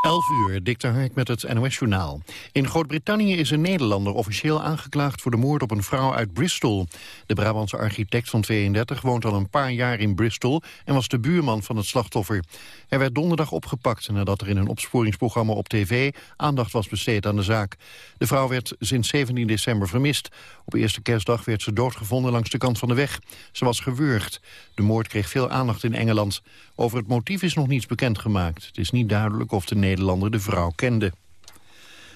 11 uur, Dick Hark met het NOS-journaal. In Groot-Brittannië is een Nederlander officieel aangeklaagd... voor de moord op een vrouw uit Bristol. De Brabantse architect van 32 woont al een paar jaar in Bristol... en was de buurman van het slachtoffer. Hij werd donderdag opgepakt nadat er in een opsporingsprogramma op tv... aandacht was besteed aan de zaak. De vrouw werd sinds 17 december vermist. Op eerste kerstdag werd ze doodgevonden langs de kant van de weg. Ze was gewurgd. De moord kreeg veel aandacht in Engeland. Over het motief is nog niets bekendgemaakt. Het is niet duidelijk of de Nederlander de vrouw kende.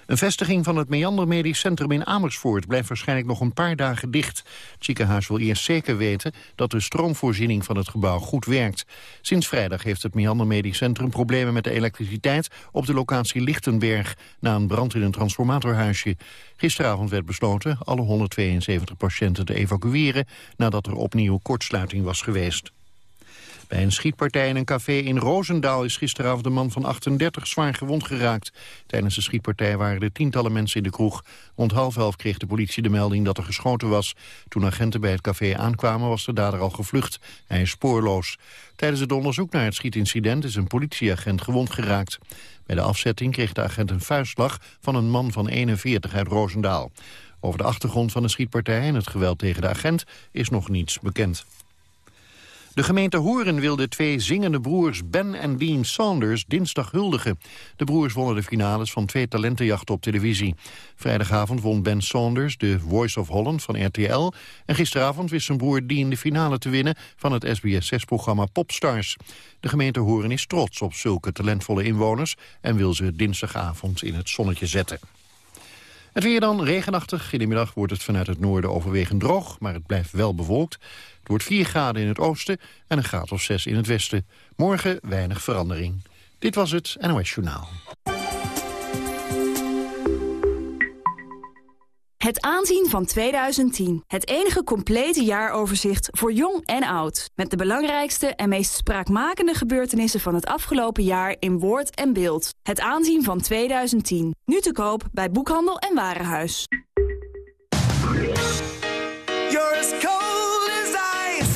Een vestiging van het Meander Medisch Centrum in Amersfoort blijft waarschijnlijk nog een paar dagen dicht. Het ziekenhuis wil eerst zeker weten dat de stroomvoorziening van het gebouw goed werkt. Sinds vrijdag heeft het Meander Medisch Centrum problemen met de elektriciteit op de locatie Lichtenberg na een brand in een transformatorhuisje. Gisteravond werd besloten alle 172 patiënten te evacueren nadat er opnieuw kortsluiting was geweest. Bij een schietpartij in een café in Roosendaal is gisteravond een man van 38 zwaar gewond geraakt. Tijdens de schietpartij waren er tientallen mensen in de kroeg. Rond half elf kreeg de politie de melding dat er geschoten was. Toen agenten bij het café aankwamen was de dader al gevlucht. Hij is spoorloos. Tijdens het onderzoek naar het schietincident is een politieagent gewond geraakt. Bij de afzetting kreeg de agent een vuistslag van een man van 41 uit Roosendaal. Over de achtergrond van de schietpartij en het geweld tegen de agent is nog niets bekend. De gemeente Horen wil de twee zingende broers Ben en Dean Saunders dinsdag huldigen. De broers wonnen de finales van twee talentenjachten op televisie. Vrijdagavond won Ben Saunders de Voice of Holland van RTL... en gisteravond wist zijn broer Dean de finale te winnen van het SBS6-programma Popstars. De gemeente Horen is trots op zulke talentvolle inwoners... en wil ze dinsdagavond in het zonnetje zetten. Het weer dan regenachtig. In de middag wordt het vanuit het noorden overwegend droog, maar het blijft wel bewolkt. Het wordt 4 graden in het oosten en een graad of 6 in het westen. Morgen weinig verandering. Dit was het NOS Journaal. Het aanzien van 2010. Het enige complete jaaroverzicht voor jong en oud. Met de belangrijkste en meest spraakmakende gebeurtenissen van het afgelopen jaar in woord en beeld. Het aanzien van 2010. Nu te koop bij Boekhandel en Warenhuis.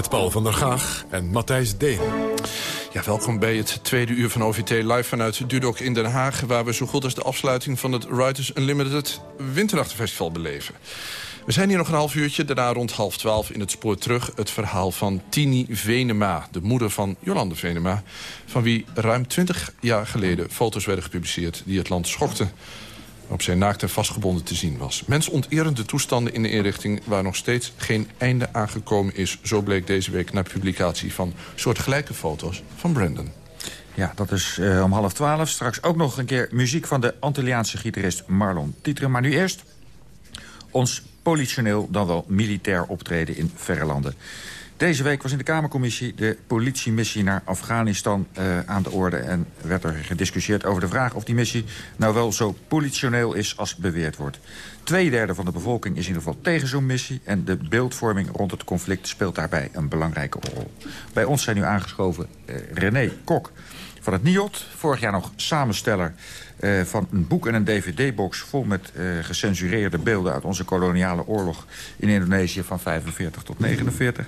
Met Paul van der Gaag en Matthijs Deen. Ja, welkom bij het tweede uur van OVT live vanuit Dudok in Den Haag... waar we zo goed als de afsluiting van het Writers Unlimited Winternachtenfestival beleven. We zijn hier nog een half uurtje, daarna rond half twaalf in het spoor terug... het verhaal van Tini Venema, de moeder van Jolande Venema... van wie ruim twintig jaar geleden foto's werden gepubliceerd... die het land schokten op zijn naakte vastgebonden te zien was. Mensonterende toestanden in de inrichting waar nog steeds geen einde aangekomen is. Zo bleek deze week na publicatie van soortgelijke foto's van Brandon. Ja, dat is uh, om half twaalf. Straks ook nog een keer muziek van de Antilliaanse gitarist Marlon Tieteren. Maar nu eerst ons politioneel dan wel militair optreden in verre landen. Deze week was in de Kamercommissie de politiemissie naar Afghanistan uh, aan de orde... en werd er gediscussieerd over de vraag of die missie nou wel zo politioneel is als beweerd wordt. Tweederde van de bevolking is in ieder geval tegen zo'n missie... en de beeldvorming rond het conflict speelt daarbij een belangrijke rol. Bij ons zijn nu aangeschoven uh, René Kok van het NIOT. Vorig jaar nog samensteller uh, van een boek en een dvd-box... vol met uh, gecensureerde beelden uit onze koloniale oorlog in Indonesië... van 45 tot 49.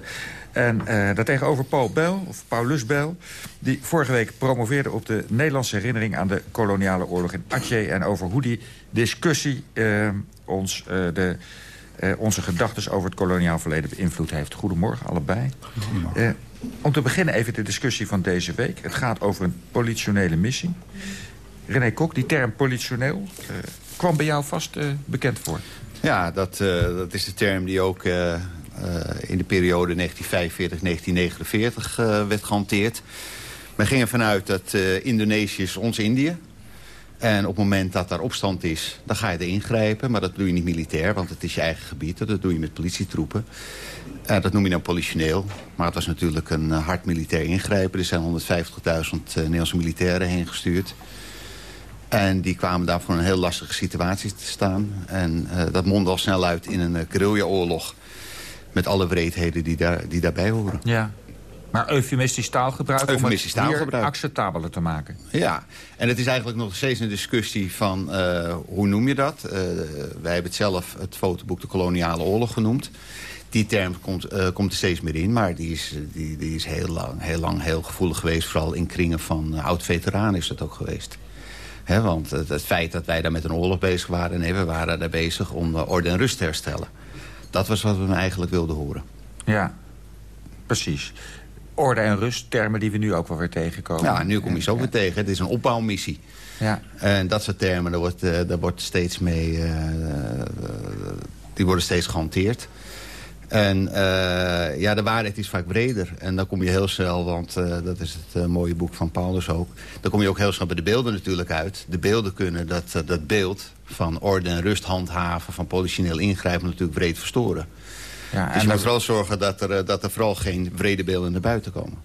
En uh, daartegenover Paul Bel, of Paulus Bel... die vorige week promoveerde op de Nederlandse herinnering... aan de koloniale oorlog in Aceh... en over hoe die discussie uh, ons uh, de, onze gedachten over het koloniaal verleden beïnvloed heeft. Goedemorgen, allebei. Goedemorgen. Om te beginnen even de discussie van deze week. Het gaat over een politionele missie. René Kok, die term politioneel uh, kwam bij jou vast uh, bekend voor. Ja, dat, uh, dat is de term die ook in de periode 1945-1949 werd gehanteerd. Men ging ervan uit dat Indonesië is ons Indië. En op het moment dat daar opstand is, dan ga je er ingrijpen. Maar dat doe je niet militair, want het is je eigen gebied. Dat doe je met politietroepen. Dat noem je dan politioneel. Maar het was natuurlijk een hard militair ingrijpen. Er zijn 150.000 uh, Nederlandse militairen heen gestuurd. En die kwamen daar voor een heel lastige situatie te staan. En dat mondde al snel uit in een guerrilla-oorlog. Met alle wreedheden die, daar, die daarbij horen. Ja, maar eufemistisch taalgebruik eufemistisch om het acceptabeler te maken. Ja, en het is eigenlijk nog steeds een discussie van uh, hoe noem je dat? Uh, wij hebben het zelf het fotoboek de koloniale oorlog genoemd. Die term komt, uh, komt er steeds meer in, maar die is, die, die is heel, lang, heel lang heel gevoelig geweest. Vooral in kringen van oud-veteranen is dat ook geweest. He, want het, het, feit dat wij daar met een oorlog bezig waren... nee, we waren daar bezig om orde en rust te herstellen. Dat was wat we eigenlijk wilden horen. Ja, precies orde en rust, termen die we nu ook wel weer tegenkomen. Ja, nu kom je ze ook weer tegen. Het is een opbouwmissie. Ja. En dat soort termen, daar wordt, uh, daar wordt steeds mee... Uh, die worden steeds gehanteerd. En uh, ja, de waarheid is vaak breder. En dan kom je heel snel, want uh, dat is het uh, mooie boek van Paulus ook... dan kom je ook heel snel bij de beelden natuurlijk uit. De beelden kunnen dat, dat beeld van orde en rust handhaven... van politioneel ingrijpen natuurlijk breed verstoren. Ja, dus je moet vooral zorgen dat er, eh, dat er vooral geen vrede beelden naar buiten komen.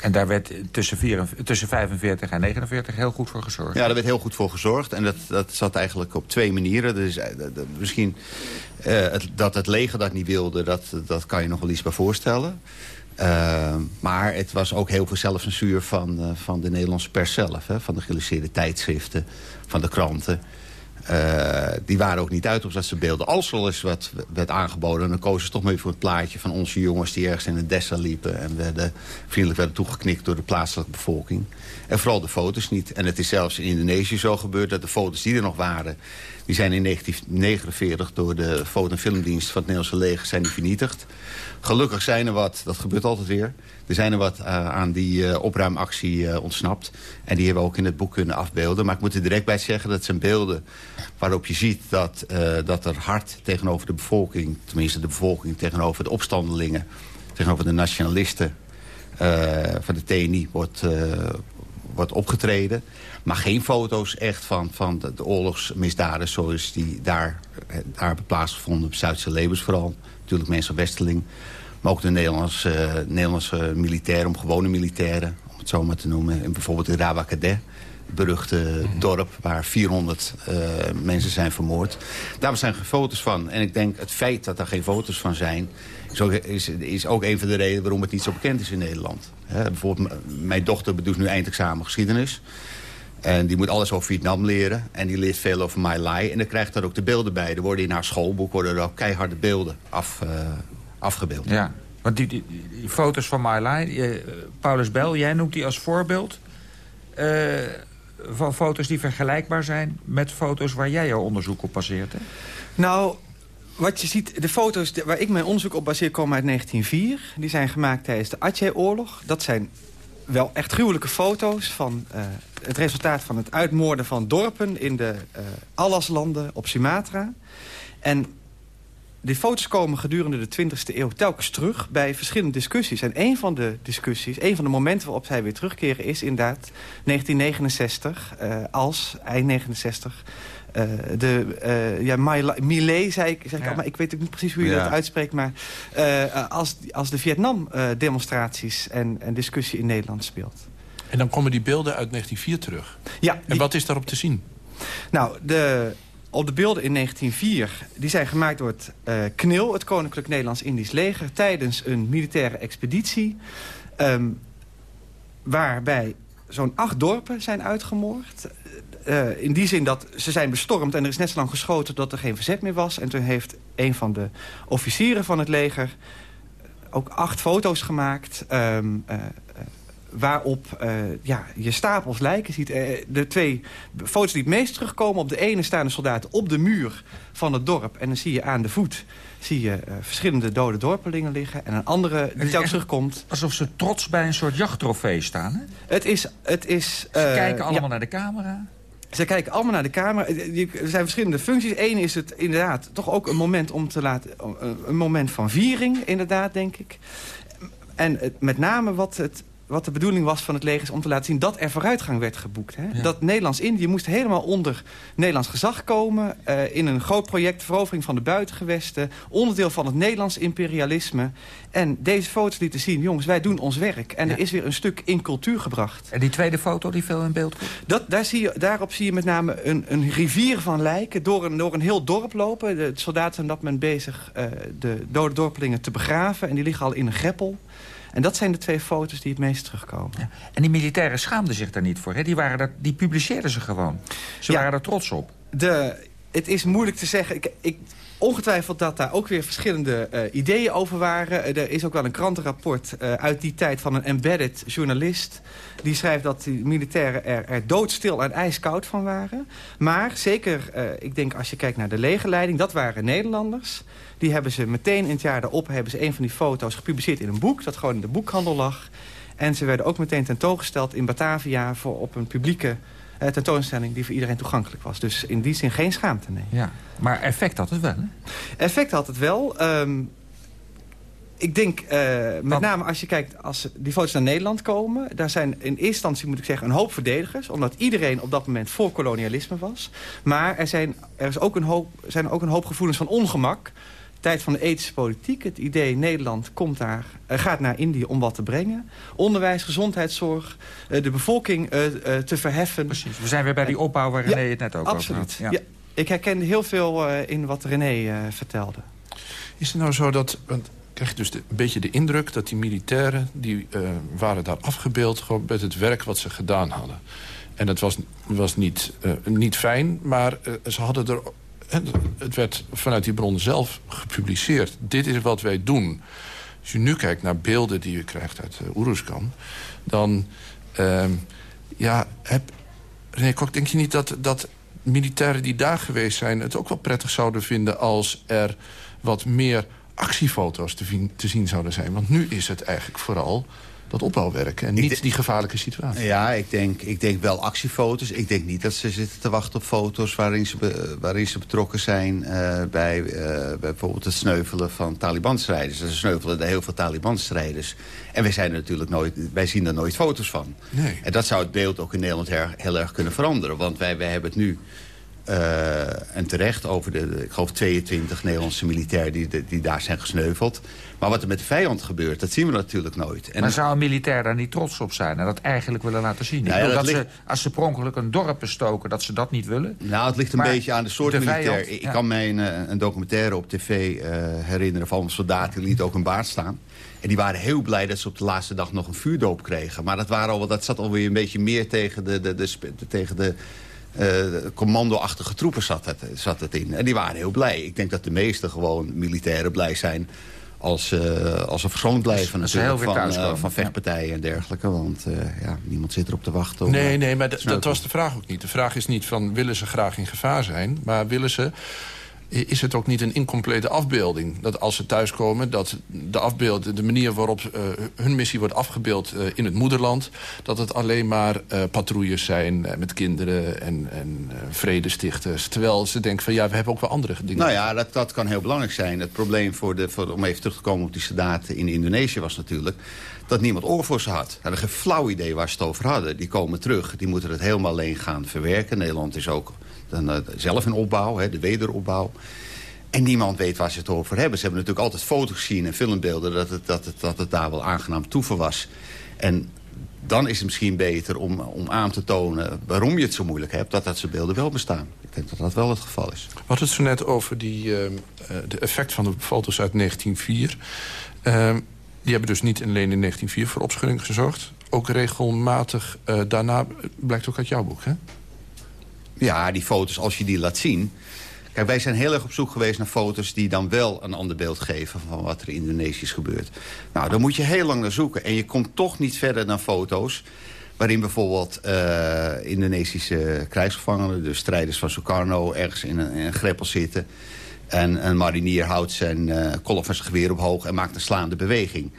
En daar werd tussen, vier, tussen 45 en 49 heel goed voor gezorgd? Ja, daar werd heel goed voor gezorgd. En dat, dat zat eigenlijk op twee manieren. Dus, misschien uh, het, dat het leger dat niet wilde, dat, dat kan je nog wel iets bij voorstellen. Uh, maar het was ook heel veel zelfcensuur van, van de Nederlandse pers zelf. Hè, van de geïllustreerde tijdschriften, van de kranten. Uh, die waren ook niet uit op dat ze beelden. Als er al eens wat werd aangeboden, dan kozen ze toch maar voor het plaatje van onze jongens die ergens in een dessa liepen. En werden, vriendelijk werden toegeknikt door de plaatselijke bevolking. En vooral de foto's niet. En het is zelfs in Indonesië zo gebeurd dat de foto's die er nog waren... die zijn in 1949 door de foto- en filmdienst van het Nederlandse leger zijn vernietigd. Gelukkig zijn er wat, dat gebeurt altijd weer... er zijn er wat uh, aan die uh, opruimactie uh, ontsnapt. En die hebben we ook in het boek kunnen afbeelden. Maar ik moet er direct bij zeggen, dat zijn beelden waarop je ziet dat, dat er hard tegenover de bevolking... tenminste de bevolking tegenover de opstandelingen... tegenover de nationalisten van de TNI wordt, wordt opgetreden. Maar geen foto's echt van, van de, de oorlogsmisdaden zoals die daar, daar hebben plaatsgevonden. Op Zuidse Lebens vooral. Natuurlijk mensen Westeling. Maar ook de Nederlandse, uh, Nederlandse militairen, om gewone militairen. Om het zo maar te noemen. En bijvoorbeeld in Rawakadé. Het beruchte dorp waar 400 uh, mensen zijn vermoord. Daar zijn geen foto's van. En ik denk het feit dat er geen foto's van zijn... Is ook, is, is ook een van de redenen waarom het niet zo bekend is in Nederland. Bijvoorbeeld, mijn dochter doet nu eindexamen geschiedenis. En die moet alles over Vietnam leren. En die leert veel over My Lai. En dan krijgt daar ook de beelden bij. Er worden in haar schoolboek worden er ook keiharde beelden af, uh, afgebeeld. Ja, want die, die, die foto's van My Lai... Uh, Paulus Bel, jij noemt die als voorbeeld... Uh, van foto's die vergelijkbaar zijn met foto's waar jij jouw onderzoek op baseert. Hè? Nou, wat je ziet, de foto's waar ik mijn onderzoek op baseer komen uit 1904. Die zijn gemaakt tijdens de Aceh-oorlog. Dat zijn wel echt gruwelijke foto's van uh, het resultaat van het uitmoorden van dorpen... in de uh, Allaslanden op Sumatra. En die foto's komen gedurende de 20e eeuw telkens terug bij verschillende discussies. En een van de discussies, een van de momenten waarop zij weer terugkeren... is inderdaad 1969, uh, als eind 69 uh, de, uh, ja, Millet, zei ik, zei ik ja. al, maar ik weet ook niet precies hoe je ja. dat uitspreekt. Maar uh, als, als de Vietnam-demonstraties en, en discussie in Nederland speelt. En dan komen die beelden uit 1904 terug. Ja. En wat is daarop te zien? Nou, de, op de beelden in 1904, die zijn gemaakt door het KNIL... het Koninklijk Nederlands-Indisch Leger... tijdens een militaire expeditie... Um, waarbij zo'n acht dorpen zijn uitgemoord. Uh, in die zin dat ze zijn bestormd en er is net zo lang geschoten... dat er geen verzet meer was. En toen heeft een van de officieren van het leger... ook acht foto's gemaakt... Um, uh, waarop uh, ja, je stapels lijken ziet. Uh, de twee foto's die het meest terugkomen... op de ene staan de soldaten op de muur van het dorp... en dan zie je aan de voet zie je uh, verschillende dode dorpelingen liggen. En een andere die telkens terugkomt. Alsof ze trots bij een soort jachttrofee staan, hè? Het is... Het is ze kijken allemaal ja. naar de camera. Ze kijken allemaal naar de camera. Er zijn verschillende functies. Eén is het inderdaad toch ook een moment om te laten... een moment van viering, inderdaad, denk ik. En het, met name wat het wat de bedoeling was van het leger... is om te laten zien dat er vooruitgang werd geboekt. Hè? Dat Nederlands-Indië moest helemaal onder Nederlands gezag komen... Uh, in een groot project, verovering van de buitengewesten... onderdeel van het Nederlands imperialisme. En deze foto's lieten zien, jongens, wij doen ons werk. En ja. er is weer een stuk in cultuur gebracht. En die tweede foto die veel in beeld komt? Dat, daar zie je, daarop zie je met name een, een rivier van lijken... door een, door een heel dorp lopen. De soldaten zijn dat moment bezig uh, de dode dorpelingen te begraven. En die liggen al in een greppel. En dat zijn de twee foto's die het meest terugkomen. Ja. En die militairen schaamden zich daar niet voor. Hè? Die, waren dat, die publiceerden ze gewoon. Ze ja. waren er trots op. De, het is moeilijk te zeggen. Ik, ik, ongetwijfeld dat daar ook weer verschillende uh, ideeën over waren. Uh, er is ook wel een krantenrapport uh, uit die tijd van een embedded journalist. Die schrijft dat die militairen er, er doodstil en ijskoud van waren. Maar zeker, ik denk als je kijkt naar de legerleiding... dat waren Nederlanders. Die hebben ze meteen in het jaar daarop hebben ze een van die foto's gepubliceerd in een boek... dat gewoon in de boekhandel lag. En ze werden ook meteen tentoongesteld in Batavia... voor op een publieke uh, tentoonstelling die voor iedereen toegankelijk was. Dus in die zin geen schaamte, nee. Ja, maar effect had het wel, hè? Effect had het wel. Um, ik denk, uh, met Want... name als je kijkt, als die foto's naar Nederland komen... daar zijn in eerste instantie, moet ik zeggen, een hoop verdedigers... omdat iedereen op dat moment voor kolonialisme was. Maar er zijn, er is ook een hoop, zijn ook een hoop gevoelens van ongemak tijd van de ethische politiek. Het idee Nederland komt daar, uh, gaat naar Indië om wat te brengen. Onderwijs, gezondheidszorg, uh, de bevolking uh, te verheffen. Precies, we zijn weer bij die opbouw waar René ja, het net ook absoluut. over had. Ja. ja. ik herkende heel veel in wat René vertelde. Is het nou zo dat... Want krijg je dus de, een beetje de indruk dat die militairen... die waren daar afgebeeld gewoon met het werk wat ze gedaan hadden. En dat was, was niet, niet fijn, maar ze hadden er en het werd vanuit die bron zelf gepubliceerd. Dit is wat wij doen. Als je nu kijkt naar beelden die je krijgt uit uh, Oeruzkan... dan, uh, ja, heb, René Kok, denk je niet dat, dat militairen die daar geweest zijn... het ook wel prettig zouden vinden als er wat meer actiefoto's te zien zouden zijn? Want nu is het eigenlijk vooral dat opbouwwerk en niet die gevaarlijke situatie. Ja, ik denk, ik denk wel actiefoto's. Ik denk niet dat ze zitten te wachten op foto's waarin ze, be, waarin ze betrokken zijn... Uh, bij, uh, bij bijvoorbeeld het sneuvelen van Taliban-strijders. Ze sneuvelen er heel veel Taliban-strijders. En wij, zijn er natuurlijk nooit, wij zien er nooit foto's van. Nee. En dat zou het beeld ook in Nederland heel, heel erg kunnen veranderen. Want wij, wij hebben het nu uh, en terecht over de, ik geloof 22 Nederlandse militairen die, die daar zijn gesneuveld. Maar wat er met de vijand gebeurt, dat zien we natuurlijk nooit. En maar zou een militair daar niet trots op zijn en dat eigenlijk willen laten zien? Nou ja, dat, dat ligt... ze, als ze pronkelijk een dorp bestoken, dat ze dat niet willen? Nou, het ligt een maar beetje aan de soort de militair. vijand, ik ja. kan mij een, eh, een, documentaire op tv uh, herinneren van een soldaat die liet ook een baard staan. En die waren heel blij dat ze op de laatste dag nog een vuurdoop kregen. Maar dat, waren al, dat zat alweer een beetje meer tegen de, de, de, de tegen de commandoachtige troepen zat het, zat het in. En die waren heel blij. Ik denk dat de meeste gewoon militairen blij zijn als, uh, als ze verschoond blijven Als natuurlijk, van, uh, van vechtpartijen en dergelijke. Want uh, ja, niemand zit erop te wachten. Om, nee, nee, maar dat was de vraag ook niet. De vraag is niet van willen ze graag in gevaar zijn... maar willen ze is het ook niet een incomplete afbeelding. Dat als ze thuiskomen, dat de, afbeeld, de manier waarop uh, hun missie wordt afgebeeld uh, in het moederland... dat het alleen maar uh, patrouilles zijn met kinderen en, en vredestichters. Terwijl ze denken van ja, we hebben ook wel andere dingen. Nou ja, dat, dat kan heel belangrijk zijn. Het probleem, voor de, voor, om even terug te komen op die soldaten in Indonesië was natuurlijk... dat niemand oor voor ze had. Hadden geen flauw idee waar ze het over hadden. Die komen terug, die moeten het helemaal alleen gaan verwerken. Nederland is ook dan, uh, zelf een opbouw, hè, de wederopbouw. En niemand weet waar ze het over hebben. Ze hebben natuurlijk altijd foto's gezien en filmbeelden... dat het, dat het, dat het daar wel aangenaam toeven was. En dan is het misschien beter om, om aan te tonen waarom je het zo moeilijk hebt... dat dat soort beelden wel bestaan. Ik denk dat dat wel het geval is. We hadden het zo net over die, uh, de effect van de foto's uit 1904. Uh, die hebben dus niet alleen in 1904 voor opschudding gezorgd. Ook regelmatig uh, daarna, blijkt ook uit jouw boek, hè? Ja, die foto's, als je die laat zien... Kijk, wij zijn heel erg op zoek geweest naar foto's... die dan wel een ander beeld geven van wat er in Indonesië is gebeurd. Nou, daar moet je heel lang naar zoeken. En je komt toch niet verder dan foto's... waarin bijvoorbeeld uh, Indonesische krijgsgevangenen... dus strijders van Sukarno ergens in een, greppel zitten... en een marinier houdt zijn uh, geweer omhoog... en maakt een slaande beweging.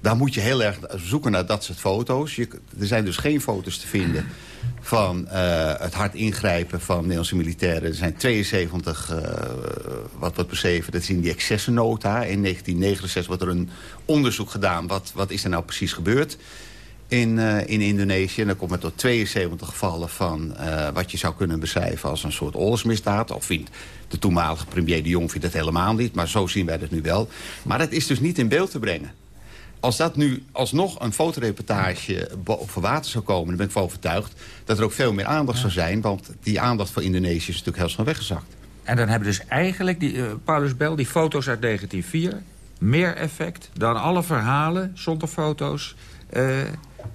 Daar moet je heel erg zoeken naar dat soort foto's. Je, er zijn dus geen foto's te vinden van uh, het hard ingrijpen van Nederlandse militairen. Er zijn 72 uh, wat wordt beschreven. Dat is in die excessennota. In 1969 wordt er een onderzoek gedaan. Wat, wat is er nou precies gebeurd in, uh, in Indonesië? En dan komt het tot 72 gevallen van wat je zou kunnen beschrijven als een soort oorlogsmisdaad. Of vindt de toenmalige premier de Jong vindt het helemaal niet. Maar zo zien wij dat nu wel. Maar dat is dus niet in beeld te brengen als dat nu alsnog een fotoreportage over water zou komen... dan ben ik van overtuigd dat er ook veel meer aandacht ja. zou zijn. Want die aandacht voor Indonesië is natuurlijk heel snel weggezakt. En dan hebben dus eigenlijk, die, uh, Paulus Bel, die foto's uit 1904... meer effect dan alle verhalen zonder foto's... Uh,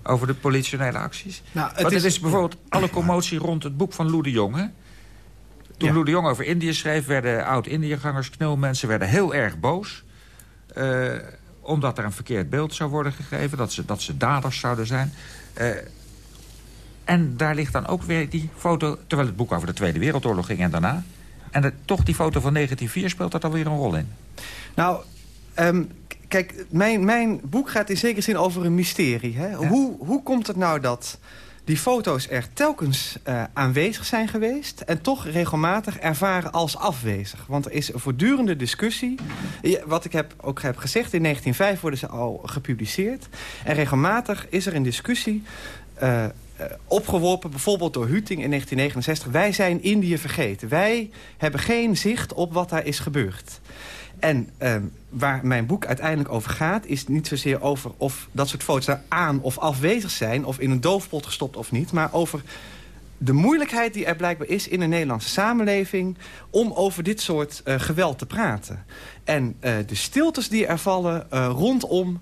over de politionele acties. Nou, het Want is, het is bijvoorbeeld alle commotie rond het boek van Lou de Jong. Hè? Toen ja. Lou de Jong over Indië schreef... werden oud-Indiëgangers, knulmensen werden heel erg boos... Uh, omdat er een verkeerd beeld zou worden gegeven... dat ze, dat ze daders zouden zijn. Uh, en daar ligt dan ook weer die foto... terwijl het boek over de Tweede Wereldoorlog ging en daarna... en de, toch die foto van 1904 speelt dat alweer een rol in. Nou, um, kijk, mijn, mijn boek gaat in zekere zin over een mysterie. Hè? Ja. Hoe, hoe komt het nou dat die foto's er telkens uh, aanwezig zijn geweest... en toch regelmatig ervaren als afwezig. Want er is een voortdurende discussie. Wat ik heb, ook heb gezegd, in 1905 worden ze al gepubliceerd. En regelmatig is er een discussie... Uh, opgeworpen, bijvoorbeeld door Huting in 1969. Wij zijn Indië vergeten. Wij hebben geen zicht op wat daar is gebeurd. En um, waar mijn boek uiteindelijk over gaat... is niet zozeer over of dat soort foto's daar aan of afwezig zijn... of in een doofpot gestopt of niet... maar over de moeilijkheid die er blijkbaar is in de Nederlandse samenleving... om over dit soort uh, geweld te praten. En uh, de stiltes die er vallen uh, rondom...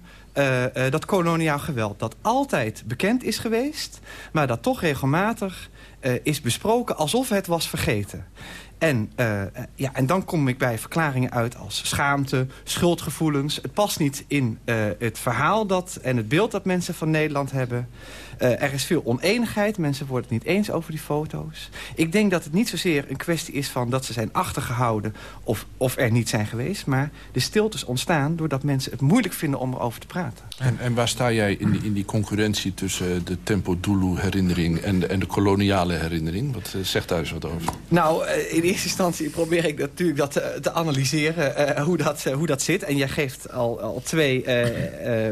Dat koloniaal geweld dat altijd bekend is geweest... maar dat toch regelmatig is besproken alsof het was vergeten. En, uh, ja, en dan kom ik bij verklaringen uit als schaamte, schuldgevoelens. Het past niet in uh, het verhaal dat, en het beeld dat mensen van Nederland hebben. Uh, er is veel oneenigheid. Mensen worden het niet eens over die foto's. Ik denk dat het niet zozeer een kwestie is van dat ze zijn achtergehouden... of, of er niet zijn geweest. Maar de stiltes ontstaan doordat mensen het moeilijk vinden om erover te praten. En, en waar sta jij in die, in die concurrentie tussen de Tempo Dulu-herinnering... En de, en de koloniale herinnering? Wat zegt daar eens wat over? Nou, in eerste instantie probeer ik natuurlijk dat te, te analyseren... Uh, hoe, dat, uh, hoe dat zit. En jij geeft al, al twee... Uh,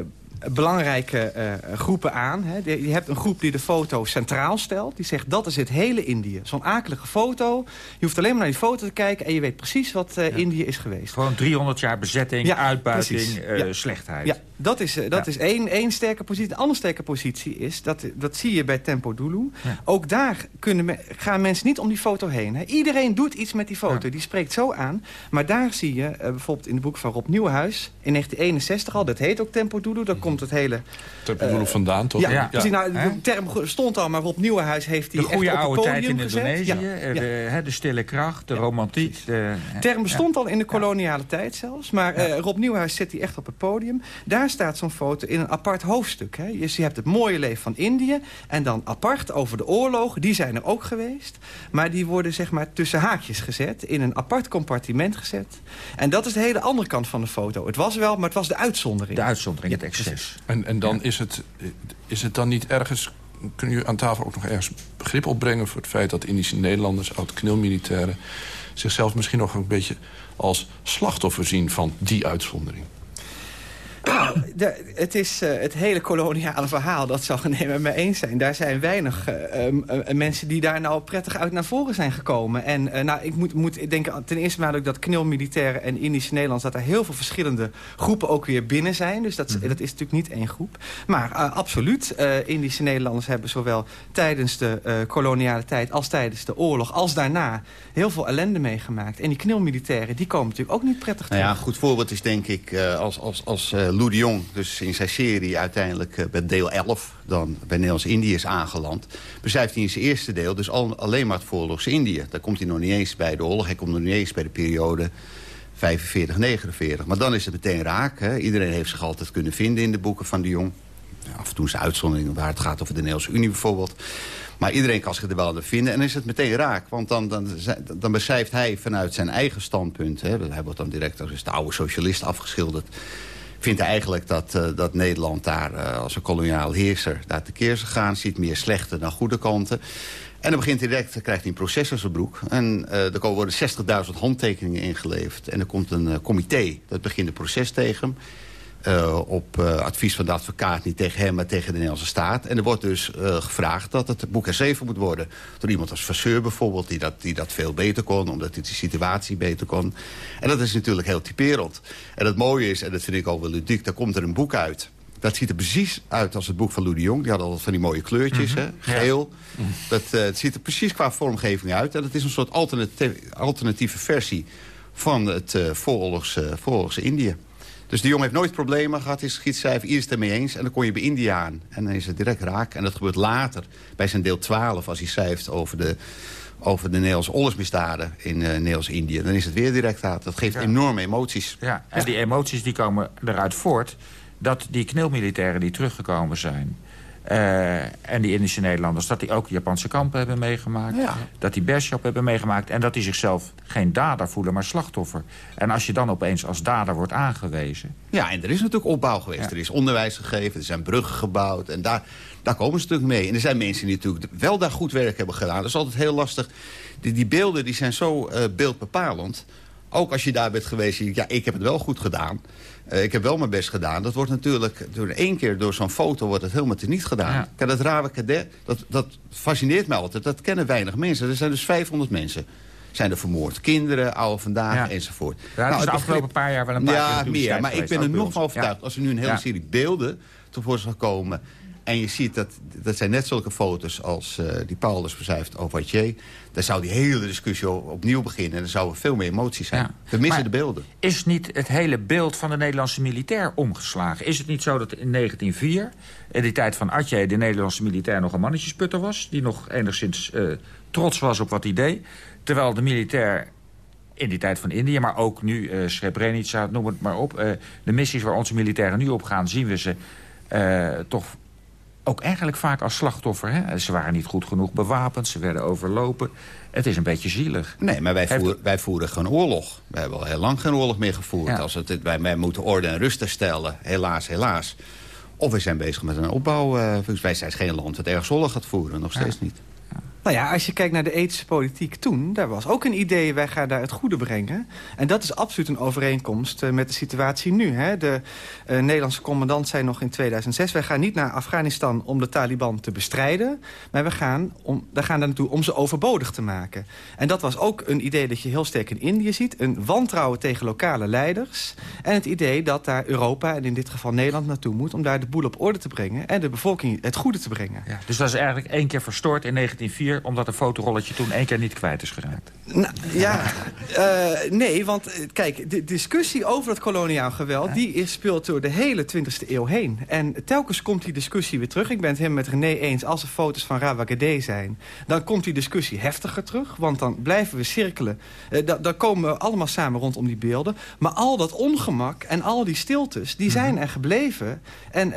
belangrijke groepen aan. Hè. Je, hebt een groep die de foto centraal stelt. Die zegt, dat is het hele Indië. Zo'n akelige foto. Je hoeft alleen maar naar die foto te kijken... en je weet precies wat ja. Indië is geweest. Gewoon 300 jaar bezetting, ja, uitbuiting, ja. slechtheid. Dat is, dat is één, één sterke positie. Een andere sterke positie is, dat, dat zie je bij Tempo Dulu... ook daar kunnen me, gaan mensen niet om die foto heen. Hè. Iedereen doet iets met die foto. Die spreekt zo aan. Maar daar zie je, bijvoorbeeld in het boek van Rob Nieuwenhuis... in 1961 al, dat heet ook Tempo Dulu... Daar komt het hele... Tempo uh, vandaan, toch? Ja, ja. Dus nou, de term stond al, maar Rob Nieuwenhuis heeft die De goede echt op oude het tijd in. Indonesië, ja. de, de, stille kracht, de romantiek. De term bestond al in de koloniale tijd zelfs. Maar uh, Rob Nieuwenhuis zet die echt op het podium. Daar staat zo'n foto in een apart hoofdstuk. Hè. Dus je hebt het mooie leven van Indië. En dan apart over de oorlogen. Die zijn er ook geweest. Maar die worden zeg maar tussen haakjes gezet. In een apart compartiment gezet. En dat is de hele andere kant van de foto. Het was wel, maar het was de uitzondering. De uitzondering, het excess. En, en dan ja. is, het, is het dan niet ergens... Kun je aan tafel ook nog ergens begrip opbrengen... voor het feit dat Indische Nederlanders, oud-knilmilitairen... zichzelf misschien nog een beetje als slachtoffer zien van die uitzondering? Nou, de, het is uh, het hele koloniale verhaal, dat zal René met me eens zijn. Daar zijn weinig uh, uh, mensen die daar nou prettig uit naar voren zijn gekomen. En nou, ik moet, moet denken ten eerste maar ook dat knilmilitairen en Indische Nederlands... dat er heel veel verschillende groepen ook weer binnen zijn. Dus dat, mm -hmm. dat is natuurlijk niet één groep. Maar absoluut, Indische Nederlanders hebben zowel tijdens de koloniale tijd... als tijdens de oorlog, als daarna heel veel ellende meegemaakt. En die knilmilitairen, die komen natuurlijk ook niet prettig nou ja, Een goed voorbeeld is denk ik als, als, als Lou de Jong, dus in zijn serie uiteindelijk bij deel 11... dan bij Nederlands-Indië is aangeland... beschrijft hij in zijn eerste deel dus al, alleen maar het voorlogse Indië. Daar komt hij nog niet eens bij de oorlog. Hij komt nog niet eens bij de periode 45, 49. Maar dan is het meteen raak. Hè. Iedereen heeft zich altijd kunnen vinden in de boeken van de Jong. af en toe zijn uitzonderingen waar het gaat over de Nederlandse Unie bijvoorbeeld. Maar iedereen kan zich er wel aan vinden. En dan is het meteen raak. Want dan, dan, dan beschrijft hij vanuit zijn eigen standpunt... Hè, hij wordt dan direct als de oude socialist afgeschilderd... vindt eigenlijk dat, uh, dat Nederland daar uh, als een koloniaal heerser... daar tekeer is gegaan, ziet meer slechte dan goede kanten. En dan begint direct, krijgt hij een proces aan zijn broek. En uh, er worden 60.000 handtekeningen ingeleverd. En er komt een comité, dat begint een proces tegen hem. Uh, op uh, advies van de advocaat, niet tegen hem, maar tegen de Nederlandse staat. En er wordt dus uh, gevraagd dat het boek herzeven moet worden. Door iemand als Vasseur bijvoorbeeld, die dat, die dat veel beter kon... omdat hij de situatie beter kon. En dat is natuurlijk heel typerend. En het mooie is, en dat vind ik ook wel ludiek... daar komt er een boek uit dat ziet er precies uit als het boek van Lou de Jong. Die had altijd van die mooie kleurtjes, mm -hmm. hè? geel. Ja. Dat, het ziet er precies qua vormgeving uit. En het is een soort alternatieve, versie van het vooroorlogse, vooroorlogse Indië. Dus de Jong heeft nooit problemen gehad. Hij schietschrijven, iedereen is het ermee eens. En dan kon je bij India aan. En dan is het direct raak. En dat gebeurt later, bij zijn deel 12... als hij schrijft over de, over de Nederlandse oorlogsmisdaden in uh, Nederlands-Indië. Dan is het weer direct raak. Dat geeft ja. enorme emoties. Ja, en die emoties die komen eruit voort dat die knilmilitairen die teruggekomen zijn... Uh, en die Indische Nederlanders, dat die ook Japanse kampen hebben meegemaakt. Ja. Dat die Bershop hebben meegemaakt. En dat die zichzelf geen dader voelen, maar slachtoffer. En als je dan opeens als dader wordt aangewezen... Ja, en er is natuurlijk opbouw geweest. Ja. Er is onderwijs gegeven, er zijn bruggen gebouwd. En daar, daar komen ze natuurlijk mee. En er zijn mensen die natuurlijk wel daar goed werk hebben gedaan. Dat is altijd heel lastig. Die, die beelden die zijn zo uh, beeldbepalend. Ook als je daar bent geweest, ja, ik heb het wel goed gedaan. Uh, ik heb wel mijn best gedaan. Dat wordt natuurlijk door één keer door zo'n foto wordt het helemaal teniet gedaan. Ja. Kijk, dat rare cadet, dat, dat fascineert mij altijd. Dat kennen weinig mensen. Er zijn dus 500 mensen zijn er vermoord. Kinderen, oude vandaag, ja. enzovoort. Ja, nou, is de afgelopen paar jaar wel een paar ja, meer. Maar ik ben er nog van overtuigd. Als er nu een hele serie beelden tevoorschijn komen... En je ziet dat, dat zijn net zulke foto's als uh, die Paulus beschrijft over Watje. Dan zou die hele discussie opnieuw beginnen. En er zouden veel meer emoties zijn. Ja. We missen maar de beelden. Is niet het hele beeld van de Nederlandse militair omgeslagen? Is het niet zo dat in 1904, in die tijd van Atje... de Nederlandse militair nog een mannetjesputter was... die nog enigszins uh, trots was op wat hij deed... terwijl de militair in die tijd van Indië, maar ook nu uh, Srebrenica, noem het maar op. Uh, de missies waar onze militairen nu op gaan, zien we ze uh, toch ook eigenlijk vaak als slachtoffer. Hè? Ze waren niet goed genoeg bewapend, ze werden overlopen. Het is een beetje zielig. Nee, maar wij, Heeft... wij voeren geen oorlog. We hebben al heel lang geen oorlog meer gevoerd. Ja. Als het, wij, wij moeten orde en rust herstellen. Helaas, helaas. Of we zijn bezig met een opbouw. Uh, wij zijn geen land dat ergens oorlog gaat voeren. Nog steeds ja. niet. Nou ja, als je kijkt naar de ethische politiek toen... daar was ook een idee, wij gaan daar het goede brengen. En dat is absoluut een overeenkomst uh, met de situatie nu. Hè? De uh, Nederlandse commandant zei nog in 2006... wij gaan niet naar Afghanistan om de Taliban te bestrijden... maar we gaan, om, gaan daar naartoe om ze overbodig te maken. En dat was ook een idee dat je heel sterk in Indië ziet. Een wantrouwen tegen lokale leiders. En het idee dat daar Europa, en in dit geval Nederland, naartoe moet... om daar de boel op orde te brengen en de bevolking het goede te brengen. Dus dat is eigenlijk één keer verstoord in 1904 omdat een fotorolletje toen één keer niet kwijt is geraakt. Nou, ja, uh, nee, want kijk, de discussie over het koloniaal geweld... Ja. die is, speelt door de hele 20e eeuw heen. En telkens komt die discussie weer terug. Ik ben het hem met René eens, als er foto's van Rawagede zijn... dan komt die discussie heftiger terug, want dan blijven we cirkelen. Uh, da dan komen we allemaal samen rondom die beelden. Maar al dat ongemak en al die stiltes, die zijn er gebleven. En, uh,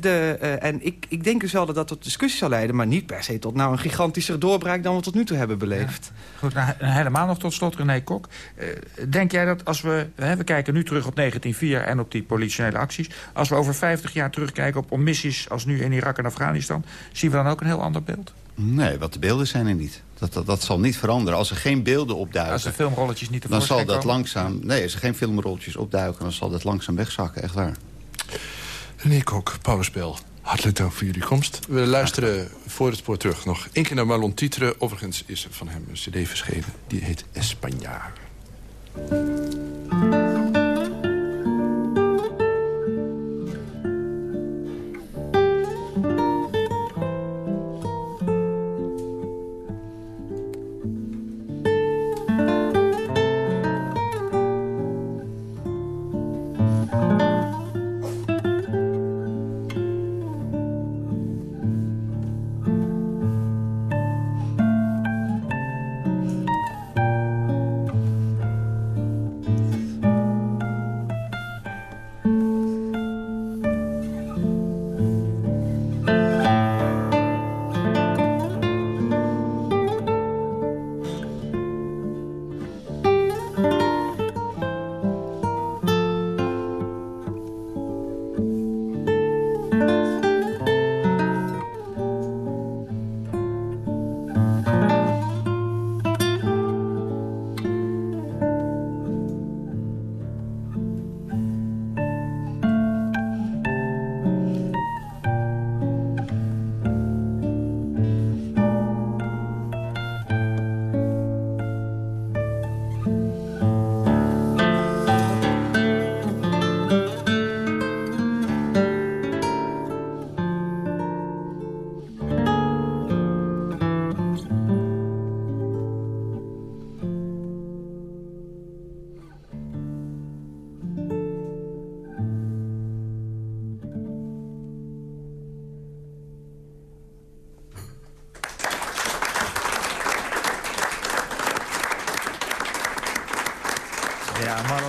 de, en ik, ik denk dus wel dat dat tot discussie zal leiden... maar niet per se tot nou een gigantische doorbraak dan we tot nu toe hebben beleefd. Ja. Goed, nou, helemaal nog tot slot, René Kok. Uh, denk jij dat als we... Hè, we kijken nu terug op 1904 en op die politionele acties. Als we over 50 jaar terugkijken op missies als nu in Irak en Afghanistan... zien we dan ook een heel ander beeld? Nee, wat de beelden zijn er niet. Dat, dat, dat zal niet veranderen. Als er geen beelden opduiken... Als er filmrolletjes niet Dan zal dat komen? langzaam... Nee, als er geen filmrolletjes opduiken... dan zal dat langzaam wegzakken, echt waar. René Kok, Powerspel. Hartelijk dank voor jullie komst. We luisteren voor het spoor terug nog één keer naar Marlon Titre. Overigens is er van hem een cd verschenen. Die heet España.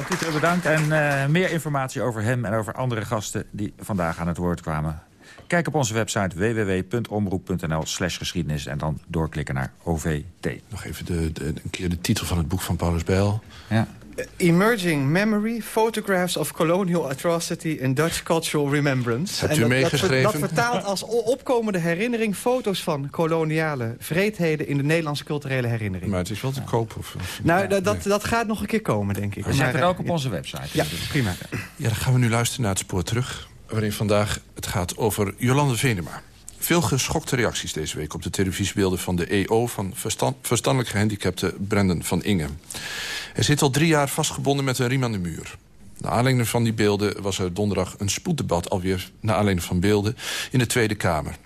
Tieter bedankt. En uh, meer informatie over hem en over andere gasten die vandaag aan het woord kwamen. Kijk op onze website www.omroep.nl slash geschiedenis... en dan doorklikken naar OVT. Nog even de, de, een keer de titel van het boek van Paulus Bijl. Ja. Emerging Memory, Photographs of Colonial Atrocity in Dutch Cultural Remembrance. Hebt u dat, meegeschreven? Dat, vertaalt als opkomende herinnering foto's van koloniale vreedheden in de Nederlandse culturele herinnering. Maar het is wel te koop? Of, nou, dat, dat, dat gaat nog een keer komen, denk ik. We zetten het ook op onze website. Ja, prima. Ja, dan gaan we nu luisteren naar het spoor terug. Waarin vandaag het gaat over Jolande Venema. Veel geschokte reacties deze week op de televisiebeelden van de EO... van verstand, verstandelijk gehandicapte Brendan van Ingen. Hij zit al drie jaar vastgebonden met een riem aan de muur. Naar aanleiding van die beelden was er donderdag een spoeddebat... alweer naar aanleiding van beelden in de Tweede Kamer.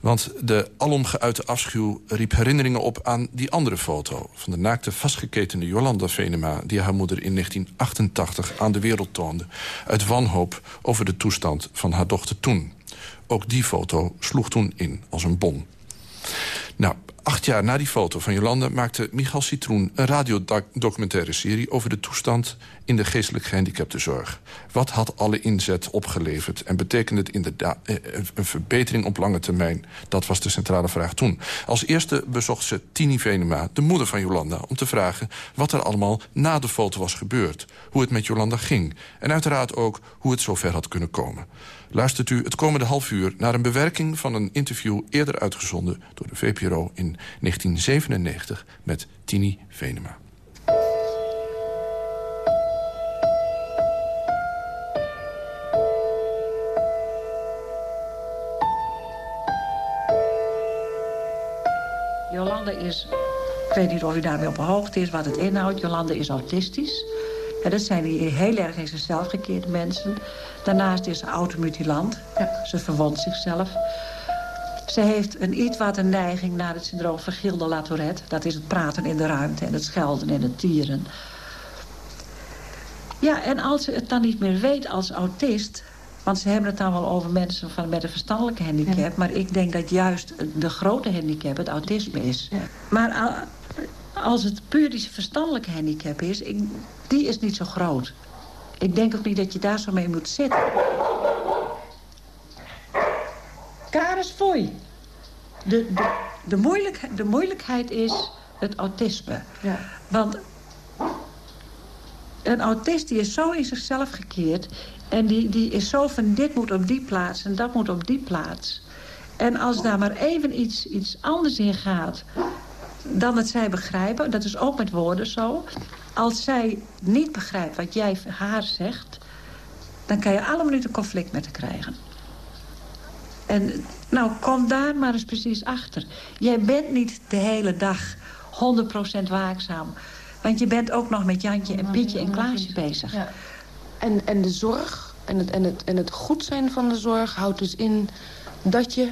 Want de alom geuite afschuw riep herinneringen op aan die andere foto... van de naakte vastgeketende Jolanda Venema... die haar moeder in 1988 aan de wereld toonde... uit wanhoop over de toestand van haar dochter toen. Ook die foto sloeg toen in als een bom. Nou, acht jaar na die foto van Jolanda maakte Michal Citroen... een radiodocumentaire serie over de toestand in de geestelijk gehandicaptenzorg. Wat had alle inzet opgeleverd en betekende het inderdaad eh, een verbetering op lange termijn? Dat was de centrale vraag toen. Als eerste bezocht ze Tini Venema, de moeder van Jolanda... om te vragen wat er allemaal na de foto was gebeurd. Hoe het met Jolanda ging. En uiteraard ook hoe het zover had kunnen komen luistert u het komende half uur naar een bewerking van een interview eerder uitgezonden door de VPRO in 1997 met Tini Venema. Jolanda is, ik weet niet of u daarmee op hoogte is wat het inhoudt. Jolanda is autistisch. Dat zijn die heel erg in zichzelf gekeerde mensen. Daarnaast is ze automutilant. Ja. Ze verwondt zichzelf. Ze heeft een iets wat een neiging naar het syndroom van Gilde Latourette. Dat is het praten in de ruimte en het schelden en het tieren. Ja, en als ze het dan niet meer weet als autist... want ze hebben het dan wel over mensen van, met een verstandelijke handicap... maar ik denk dat juist de grote handicap het autisme is. Ja. Maar als het puur die verstandelijke handicap is... Ik, die is niet zo groot. Ik denk ook niet dat je daar zo mee moet zitten. Karis fooi. De, de, de, moeilijk, de moeilijkheid is het autisme. Ja. Want een autist die is zo in zichzelf gekeerd... en die, die is zo van dit moet op die plaats en dat moet op die plaats. En als daar maar even iets, iets anders in gaat dan het zij begrijpen, dat is ook met woorden zo... Als zij niet begrijpt wat jij haar zegt... dan kan je alle minuten conflict met haar krijgen. En nou, kom daar maar eens precies achter. Jij bent niet de hele dag 100% waakzaam. Want je bent ook nog met Jantje en Pietje en Klaasje bezig. Ja. En, en de zorg en het, en, het, en het goed zijn van de zorg houdt dus in dat je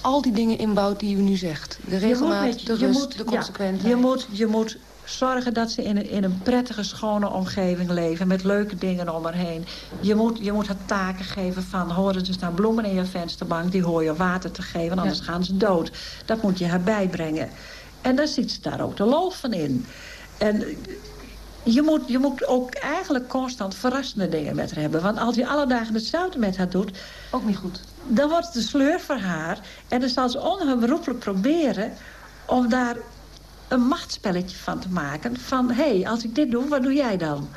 al die dingen inbouwt die u nu zegt. De regelmaat, de rust, moet, de je, moet, je moet zorgen dat ze in een, in een prettige, schone omgeving leven... met leuke dingen om haar heen. Je moet, je moet haar taken geven van... horen er staan bloemen in je vensterbank... die hoor je water te geven, anders gaan ze dood. Dat moet je haar bijbrengen. En dan ziet ze daar ook de lol van in. En je moet, je moet ook eigenlijk constant verrassende dingen met haar hebben. Want als je alle dagen hetzelfde met haar doet... Ook niet goed. Dan wordt het een sleur voor haar. En dan zal ze onherroepelijk proberen om daar een machtspelletje van te maken. Van, hé, hey, als ik dit doe, wat doe jij dan?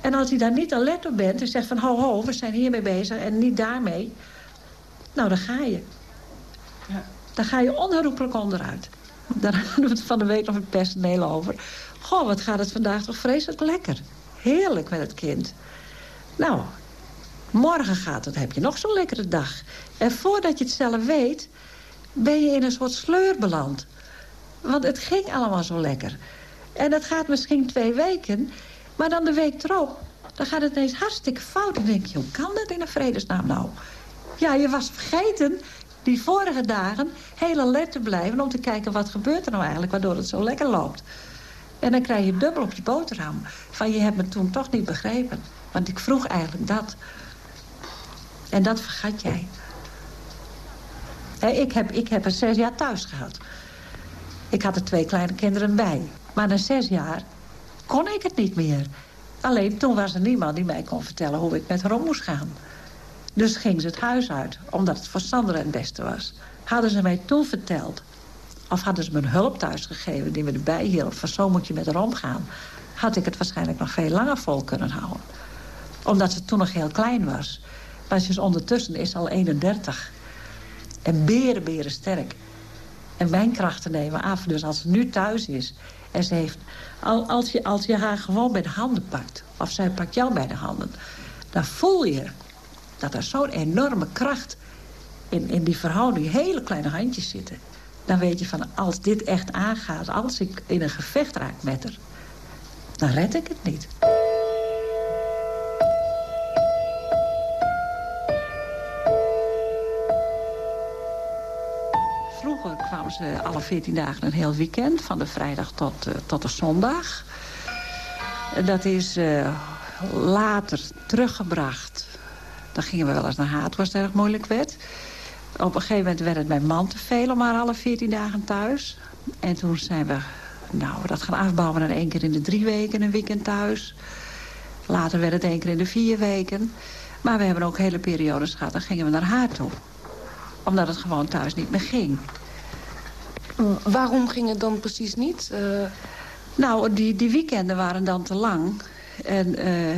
En als hij daar niet alert op bent en zegt van... ho, ho, we zijn hiermee bezig en niet daarmee... nou, dan ga je. Ja. Dan ga je onherroepelijk onderuit. Daar hadden we het van de week nog het personeel over. Goh, wat gaat het vandaag toch vreselijk lekker. Heerlijk met het kind. Nou, morgen gaat het, heb je nog zo'n lekkere dag. En voordat je het zelf weet, ben je in een soort sleur beland. Want het ging allemaal zo lekker. En dat gaat misschien twee weken. Maar dan de week erop, dan gaat het ineens hartstikke fout. En denk je, hoe kan dat in een vredesnaam nou? Ja, je was vergeten die vorige dagen heel alert te blijven... om te kijken wat gebeurt er nou eigenlijk, waardoor het zo lekker loopt. En dan krijg je dubbel op je boterham. Van, je hebt me toen toch niet begrepen. Want ik vroeg eigenlijk dat. En dat vergat jij. Ik heb, ik heb er zes jaar thuis gehad. Ik had er twee kleine kinderen bij. Maar na zes jaar kon ik het niet meer. Alleen toen was er niemand die mij kon vertellen hoe ik met haar om moest gaan. Dus ging ze het huis uit, omdat het voor Sandra het beste was. Hadden ze mij toen verteld, of hadden ze me een hulp thuis gegeven... die me erbij hielp, van zo moet je met haar omgaan... had ik het waarschijnlijk nog veel langer vol kunnen houden. Omdat ze toen nog heel klein was. Maar ze is ondertussen is al 31. En beren, beren sterk. En mijn krachten nemen af. Dus als ze nu thuis is en ze heeft... Als je, als je haar gewoon bij de handen pakt... of zij pakt jou bij de handen... dan voel je dat er zo'n enorme kracht in, in die verhouding... hele kleine handjes zitten. Dan weet je van, als dit echt aangaat... als ik in een gevecht raak met haar... dan red ik het niet. Ze alle 14 dagen een heel weekend. Van de vrijdag tot, uh, tot de zondag. Dat is uh, later teruggebracht. Dan gingen we wel eens naar Haat, was het erg moeilijk werd. Op een gegeven moment werd het mijn man te veel om maar alle 14 dagen thuis. En toen zijn we nou, dat gaan afbouwen naar één keer in de drie weken een weekend thuis. Later werd het één keer in de vier weken. Maar we hebben ook hele periodes gehad, dan gingen we naar haar toe. Omdat het gewoon thuis niet meer ging. Waarom ging het dan precies niet? Uh... Nou, die, die weekenden waren dan te lang. En uh,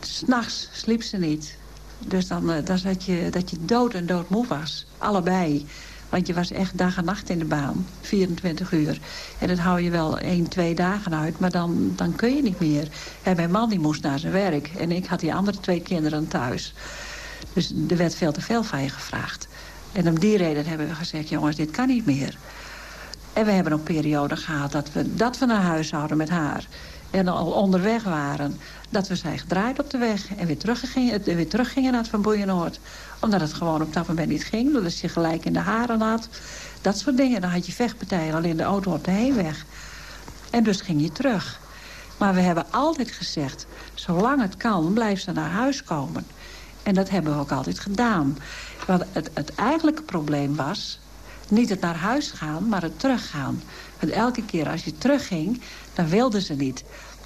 s'nachts sliep ze niet. Dus dan, uh, dan zat je dat je dood en doodmoe was. Allebei. Want je was echt dag en nacht in de baan. 24 uur. En dat hou je wel één, twee dagen uit. Maar dan, dan kun je niet meer. En mijn man die moest naar zijn werk. En ik had die andere twee kinderen thuis. Dus er werd veel te veel van je gevraagd. En om die reden hebben we gezegd... jongens, dit kan niet meer. En we hebben ook perioden gehad dat we, dat we naar huis zouden met haar. En al onderweg waren. Dat we zijn gedraaid op de weg. En weer teruggingen, weer naar het Van Boeienoord. Omdat het gewoon op dat moment niet ging. Doordat je gelijk in de haren had. Dat soort dingen. Dan had je vechtpartijen al in de auto op de heenweg. En dus ging je terug. Maar we hebben altijd gezegd... zolang het kan, blijf ze naar huis komen. En dat hebben we ook altijd gedaan. Want het, het eigenlijke probleem was niet het naar huis gaan, maar het teruggaan. Want elke keer als je terugging, dan wilden ze niet.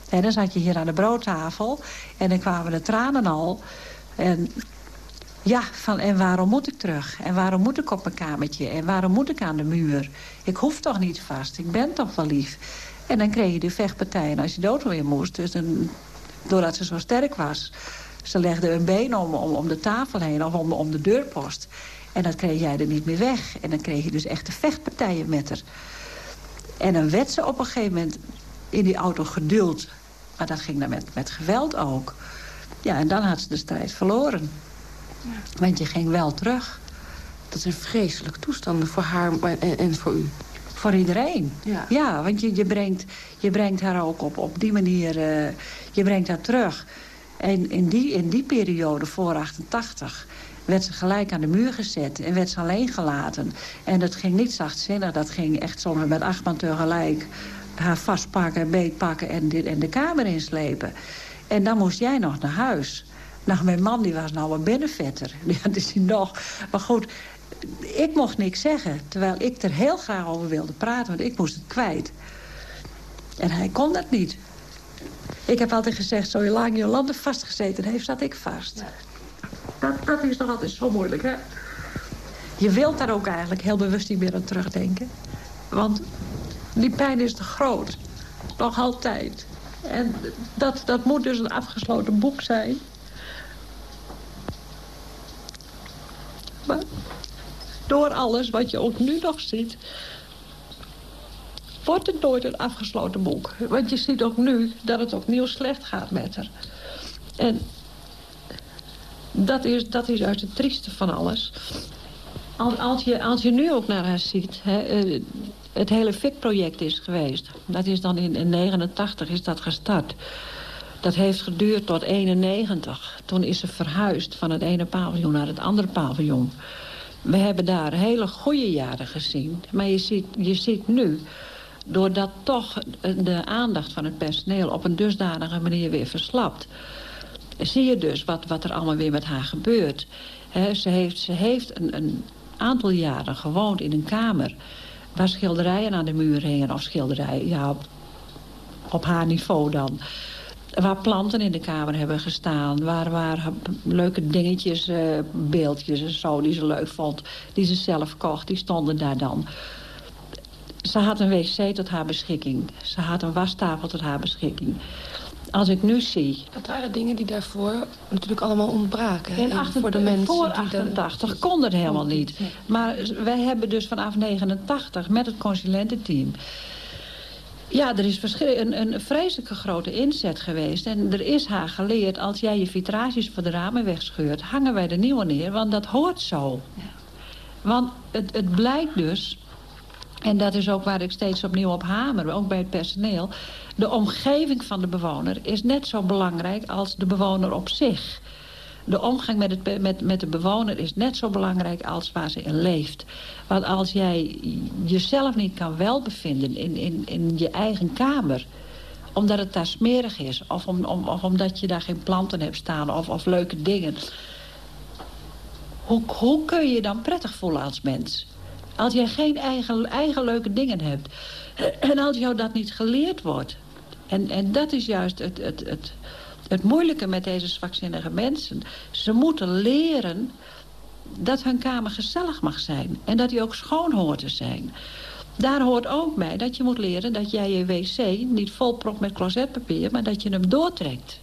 En dan zat je hier aan de broodtafel en dan kwamen de tranen al. En ja, van en waarom moet ik terug? En waarom moet ik op mijn kamertje? En waarom moet ik aan de muur? Ik hoef toch niet vast, ik ben toch wel lief. En dan kreeg je die vechtpartijen als je dood weer moest. Dus dan, doordat ze zo sterk was. Ze legde een been om, om, de tafel heen of om de deurpost. En dat kreeg jij er niet meer weg. En dan kreeg je dus echte vechtpartijen met haar. En dan werd ze op een gegeven moment in die auto geduld. Maar dat ging dan met, met geweld ook. Ja, en dan had ze de strijd verloren. Ja. Want je ging wel terug. Dat zijn vreselijke toestanden voor haar en, en voor u. Voor iedereen. Ja, ja want je, je, brengt, je brengt haar ook op, op die manier... Uh, je brengt haar terug. En in die, in die periode, voor 88 werd ze gelijk aan de muur gezet en werd ze alleen gelaten. En dat ging niet zachtzinnig, dat ging echt soms met acht man tegelijk... haar vastpakken, beetpakken en, dit, en de kamer inslepen. En dan moest jij nog naar huis. Nou, mijn man die was nou een binnenvetter. Ja, is hij nog. Maar goed, ik mocht niks zeggen. Terwijl ik er heel graag over wilde praten, want ik moest het kwijt. En hij kon dat niet. Ik heb altijd gezegd, zolang Jolande vastgezeten heeft, zat ik vast. Dat, dat is toch altijd zo moeilijk, hè? Je wilt daar ook eigenlijk heel bewust niet meer aan terugdenken. Want die pijn is te groot. Nog altijd. En dat, dat moet dus een afgesloten boek zijn. Maar door alles wat je ook nu nog ziet... wordt het nooit een afgesloten boek. Want je ziet ook nu dat het opnieuw slecht gaat met haar. En dat is, dat is juist het trieste van alles. Als, als, je, als je nu ook naar haar ziet... Hè, eh, het hele FIC-project is geweest. Dat is dan in 1989 is dat gestart. Dat heeft geduurd tot 91. Toen is ze verhuisd van het ene paviljoen naar het andere paviljoen. We hebben daar hele goede jaren gezien. Maar je ziet, je ziet nu, doordat toch de aandacht van het personeel... op een dusdanige manier weer verslapt zie je dus wat, wat er allemaal weer met haar gebeurt. ze heeft, ze heeft een, een aantal jaren gewoond in een kamer... waar schilderijen aan de muur hingen of schilderijen... Ja, op, haar niveau dan. Waar planten in de kamer hebben gestaan. Waar, waar leuke dingetjes, uh, beeldjes en zo die ze leuk vond. Die ze zelf kocht, die stonden daar dan. Ze had een wc tot haar beschikking. Ze had een wastafel tot haar beschikking. Als ik nu zie... Dat waren dingen die daarvoor natuurlijk allemaal ontbraken. In voor de mensen voor 88 kon het helemaal niet. Maar wij hebben dus vanaf 89 met het consulententeam... Ja, er is een, een vreselijke grote inzet geweest. En er is haar geleerd, als jij je vitrages voor de ramen wegscheurt... hangen wij de nieuwe neer, want dat hoort zo. Want het, het blijkt dus en dat is ook waar ik steeds opnieuw op hamer, ook bij het personeel. De omgeving van de bewoner is net zo belangrijk als de bewoner op zich. De omgang met, het, met, met de bewoner is net zo belangrijk als waar ze in leeft. Want als jij jezelf niet kan welbevinden in, in, in je eigen kamer omdat het daar smerig is. Of, om, of omdat je daar geen planten hebt staan. Of, of leuke dingen. Hoe, hoe kun je je dan prettig voelen als mens? Als jij geen eigen, eigen leuke dingen hebt. En als jou dat niet geleerd wordt. En, en dat is juist het, het, het, het moeilijke met deze zwakzinnige mensen. Ze moeten leren dat hun kamer gezellig mag zijn. En dat die ook schoon hoort te zijn. Daar hoort ook bij dat je moet leren dat jij je wc niet volpropt met closetpapier... maar dat je hem doortrekt.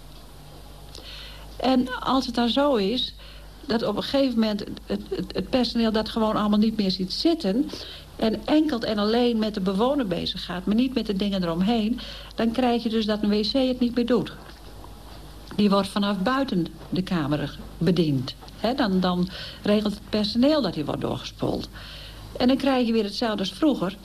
En als het dan zo is dat op een gegeven moment het, het, personeel dat gewoon allemaal niet meer ziet zitten... en enkel en alleen met de bewoner bezig gaat, maar niet met de dingen eromheen... dan krijg je dus dat een wc het niet meer doet. Die wordt vanaf buiten de kamer bediend. dan, dan regelt het personeel dat hij wordt doorgespoeld. En dan krijg je weer hetzelfde als vroeger...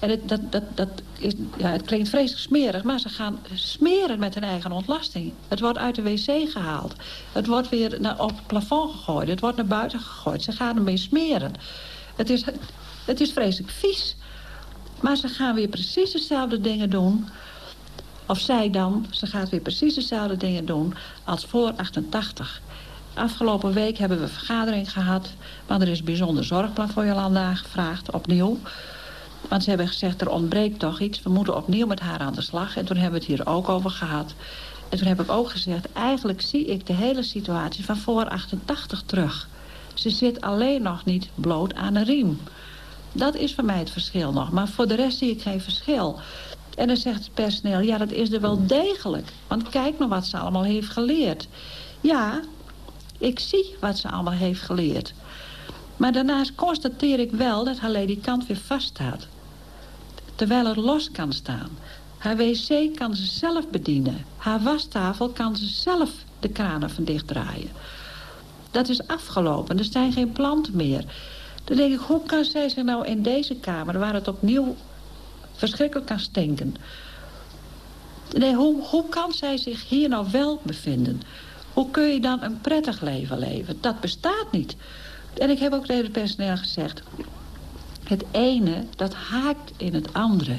En het, dat, dat, dat is, ja, het klinkt vreselijk smerig, maar ze gaan smeren met hun eigen ontlasting. Het wordt uit de wc gehaald. Het wordt weer naar, op het plafond gegooid. Het wordt naar buiten gegooid. Ze gaan ermee smeren. Het is, het is vreselijk vies. Maar ze gaan weer precies dezelfde dingen doen. Of zij dan, ze gaat weer precies dezelfde dingen doen als voor 88. Afgelopen week hebben we vergadering gehad... want er is bijzonder zorgplan voor Jolanda aangevraagd, opnieuw... Want ze hebben gezegd, er ontbreekt toch iets. We moeten opnieuw met haar aan de slag. En toen hebben we het hier ook over gehad. En toen heb ik ook gezegd, eigenlijk zie ik de hele situatie van voor 88 terug. Ze zit alleen nog niet bloot aan een riem. Dat is voor mij het verschil nog. Maar voor de rest zie ik geen verschil. En dan zegt het personeel, ja, dat is er wel degelijk. Want kijk nog wat ze allemaal heeft geleerd. Ja, ik zie wat ze allemaal heeft geleerd. Maar daarnaast constateer ik wel dat haar ledikant weer vaststaat. Terwijl het los kan staan. Haar wc kan ze zelf bedienen. Haar wastafel kan ze zelf de kranen van dichtdraaien. Dat is afgelopen. Er zijn geen planten meer. Dan denk ik, hoe kan zij zich nou in deze kamer... waar het opnieuw verschrikkelijk kan stinken... Nee, hoe, hoe kan zij zich hier nou wel bevinden? Hoe kun je dan een prettig leven leven? Dat bestaat niet. En ik heb ook tegen het personeel gezegd... het ene, dat haakt in het andere.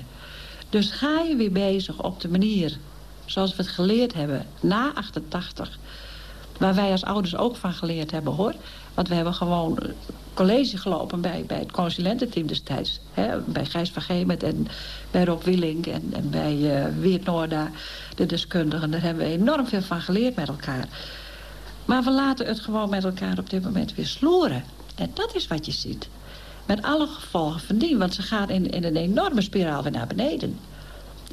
Dus ga je weer bezig op de manier zoals we het geleerd hebben na 88... waar wij als ouders ook van geleerd hebben, hoor. Want we hebben gewoon college gelopen bij, bij het consulententeam destijds. Hè, bij Gijs van Gemert en bij Rob Willink en, en bij uh, Weert Noorda, de deskundigen. Daar hebben we enorm veel van geleerd met elkaar. Maar we laten het gewoon met elkaar op dit moment weer sloeren. En dat is wat je ziet. Met alle gevolgen van die. Want ze gaan in, in een enorme spiraal weer naar beneden.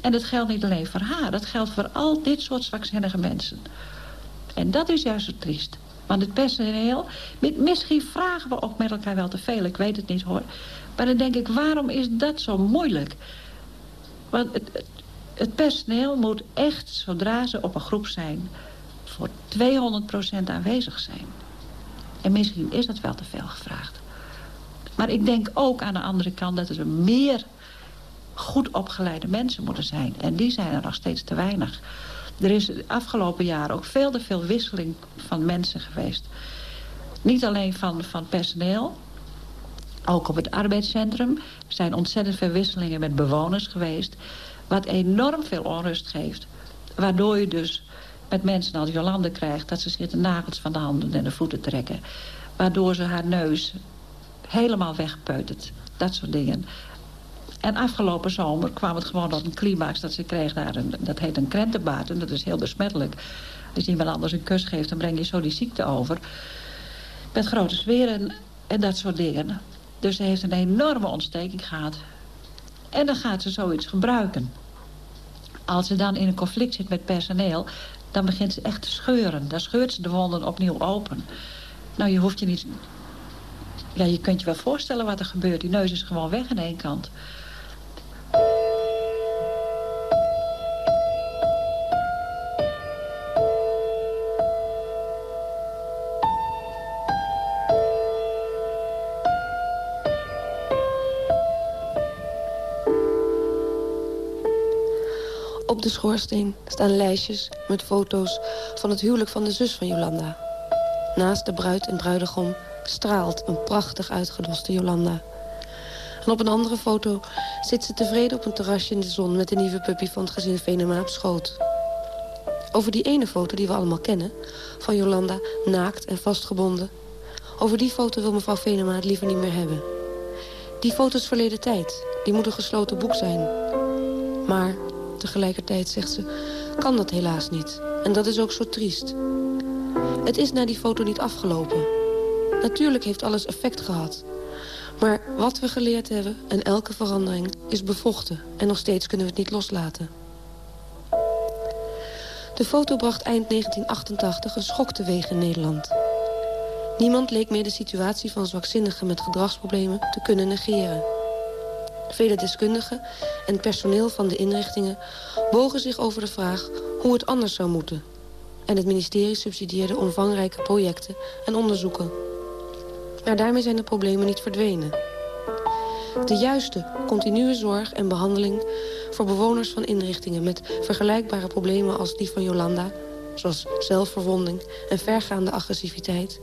En dat geldt niet alleen voor haar. Dat geldt voor al dit soort zwakzinnige mensen. En dat is juist zo triest. Want het personeel... Misschien vragen we ook met elkaar wel te veel. Ik weet het niet hoor. Maar dan denk ik, waarom is dat zo moeilijk? Want het, het personeel moet echt, zodra ze op een groep zijn voor 200% aanwezig zijn. En misschien is dat wel te veel gevraagd. Maar ik denk ook aan de andere kant dat er meer goed opgeleide mensen moeten zijn. En die zijn er nog steeds te weinig. Er is de afgelopen jaren ook veel te veel wisseling van mensen geweest. Niet alleen van, van personeel, ook op het arbeidscentrum. Zijn ontzettend veel wisselingen met bewoners geweest. Wat enorm veel onrust geeft. Waardoor je dus met mensen als Jolande krijgt... dat ze zich de nagels van de handen en de voeten trekken. Waardoor ze haar neus helemaal wegpeutert. Dat soort dingen. En afgelopen zomer kwam het gewoon op een climax dat ze kreeg daar. Een, dat heet een krentenbaard en dat is heel besmettelijk. Als iemand anders een kus geeft, dan breng je zo die ziekte over. Met grote zweren en dat soort dingen. Dus ze heeft een enorme ontsteking gehad. En dan gaat ze zoiets gebruiken. Als ze dan in een conflict zit met personeel... dan begint ze echt te scheuren. Dan scheurt ze de wonden opnieuw open. Nou, je hoeft je niet... Ja, je kunt je wel voorstellen wat er gebeurt. Die neus is gewoon weg aan één kant. Op de schoorsteen staan lijstjes met foto's van het huwelijk van de zus van Jolanda. Naast de bruid en bruidegom straalt een prachtig uitgedoste Jolanda. En op een andere foto zit ze tevreden op een terrasje in de zon... met de nieuwe puppy van het gezin Venema op schoot. Over die ene foto die we allemaal kennen... van Jolanda naakt en vastgebonden... over die foto wil mevrouw Venema het liever niet meer hebben. Die foto is verleden tijd. Die moet een gesloten boek zijn. Maar Tegelijkertijd zegt ze, kan dat helaas niet. En dat is ook zo triest. Het is na die foto niet afgelopen. Natuurlijk heeft alles effect gehad. Maar wat we geleerd hebben en elke verandering is bevochten. En nog steeds kunnen we het niet loslaten. De foto bracht eind 1988 een schok teweeg in Nederland. Niemand leek meer de situatie van zwakzinnigen met gedragsproblemen te kunnen negeren. Vele deskundigen en personeel van de inrichtingen bogen zich over de vraag hoe het anders zou moeten. En het ministerie subsidieerde omvangrijke projecten en onderzoeken. Maar daarmee zijn de problemen niet verdwenen. De juiste, continue zorg en behandeling voor bewoners van inrichtingen... met vergelijkbare problemen als die van Jolanda... zoals zelfverwonding en vergaande agressiviteit...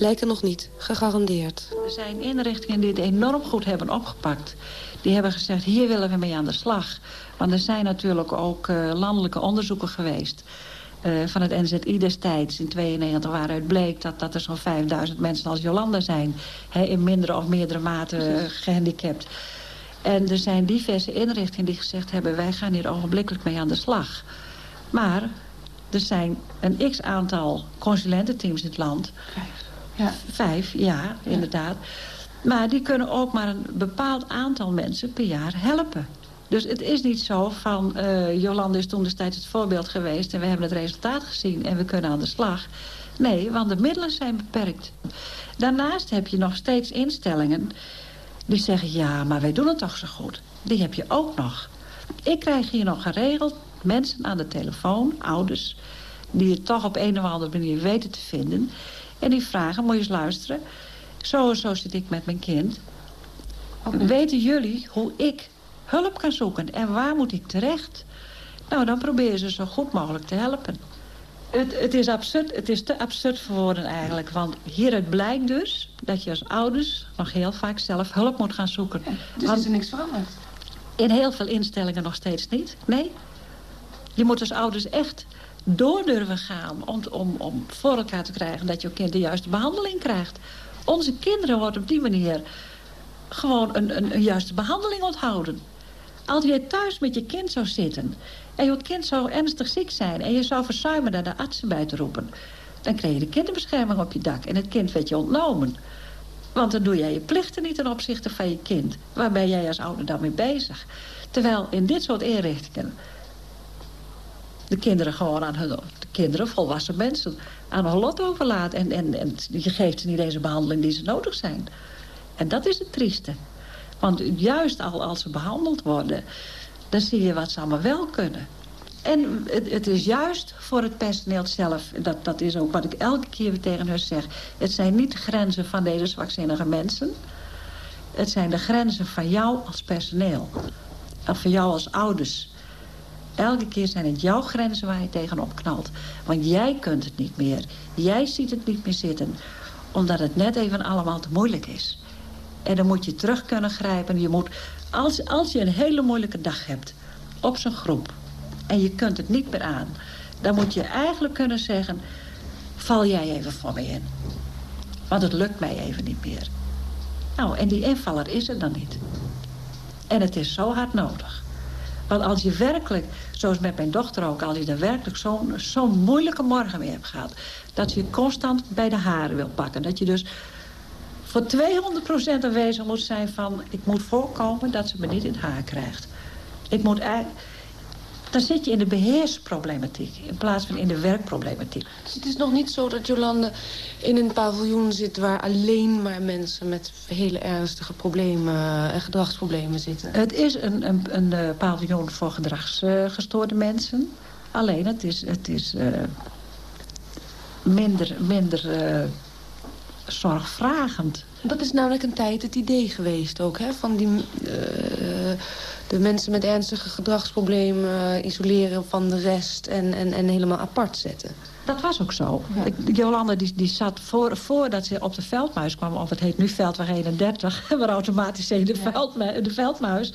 lijken nog niet gegarandeerd. Er zijn inrichtingen die het enorm goed hebben opgepakt. Die hebben gezegd, hier willen we mee aan de slag. Want er zijn natuurlijk ook uh, landelijke onderzoeken geweest... Uh, van het NZI destijds in 92 waaruit bleek dat, dat er zo'n 5000 mensen als Jolanda zijn. Hè, in mindere of meerdere mate uh, gehandicapt. En er zijn diverse inrichtingen die gezegd hebben... wij gaan hier ogenblikkelijk mee aan de slag. Maar er zijn een x-aantal consulententeams in het land. Vijf. Ja. Vijf, ja, inderdaad. Maar die kunnen ook maar een bepaald aantal mensen per jaar helpen. Dus het is niet zo van... Uh, Jolande is toen destijds het voorbeeld geweest... en we hebben het resultaat gezien en we kunnen aan de slag. Nee, want de middelen zijn beperkt. Daarnaast heb je nog steeds instellingen... die zeggen, ja, maar wij doen het toch zo goed. Die heb je ook nog. Ik krijg hier nog geregeld mensen aan de telefoon, ouders... die het toch op een of andere manier weten te vinden... en die vragen, moet je eens luisteren... Zo en zo zit ik met mijn kind. Okay. Weten jullie hoe ik hulp kan zoeken en waar moet ik terecht? Nou, dan proberen ze zo goed mogelijk te helpen. Het, het, is absurd, het is te absurd voor woorden eigenlijk. Want hieruit blijkt dus dat je als ouders nog heel vaak zelf hulp moet gaan zoeken. dus want is er niks veranderd? In heel veel instellingen nog steeds niet, nee. Je moet als ouders echt door durven gaan om, om, om voor elkaar te krijgen... dat je kind de juiste behandeling krijgt. Onze kinderen worden op die manier gewoon een, een, juiste behandeling onthouden. Als je thuis met je kind zou zitten... en je kind zou ernstig ziek zijn... en je zou verzuimen daar de artsen bij te roepen... dan kreeg je de kinderbescherming op je dak... en het kind werd je ontnomen. Want dan doe jij je plichten niet ten opzichte van je kind. Waar ben jij als ouder dan mee bezig? Terwijl in dit soort inrichtingen... de kinderen gewoon aan hun... de kinderen, volwassen mensen aan hun lot overlaat. En, en, en je geeft ze niet deze behandeling die ze nodig zijn. En dat is het trieste. Want juist al als ze behandeld worden... dan zie je wat ze allemaal wel kunnen. En het, het, is juist voor het personeel zelf... Dat, dat is ook wat ik elke keer weer tegen hun zeg... het zijn niet de grenzen van deze zwakzinnige mensen... het zijn de grenzen van jou als personeel. Of van jou als ouders... Elke keer zijn het jouw grenzen waar je tegenop knalt. Want jij kunt het niet meer. Jij ziet het niet meer zitten. Omdat het net even allemaal te moeilijk is. En dan moet je terug kunnen grijpen. Je moet, als, als je een hele moeilijke dag hebt op zo'n groep... en je kunt het niet meer aan... dan moet je eigenlijk kunnen zeggen... val jij even voor me in. Want het lukt mij even niet meer. Nou, en die invaller is er dan niet. En het is zo hard nodig. Want als je werkelijk, zoals met mijn dochter ook... als je er werkelijk zo'n zo'n moeilijke morgen mee hebt gehad... dat je constant bij de haren wil pakken. Dat je dus voor 200% aanwezig moet zijn van... ik moet voorkomen dat ze me niet in haar krijgt. Ik moet eigenlijk dan zit je in de beheersproblematiek in plaats van in de werkproblematiek. Het is nog niet zo dat Jolande in een paviljoen zit... waar alleen maar mensen met hele ernstige problemen en gedragsproblemen zitten. Het is een, een, een uh, paviljoen voor gedragsgestoorde mensen. Alleen het is, het is uh, minder, minder uh, zorgvragend. Dat is namelijk een tijd het idee geweest ook, hè? Van die, uh, de mensen met ernstige gedragsproblemen isoleren van de rest en, en, en helemaal apart zetten. Dat was ook zo. Ja. Jolanda die, die zat voor, voordat ze op de veldmuis kwam... of het heet nu Veldweg 31, waar automatisch de, ja. veldmuis, de veldmuis...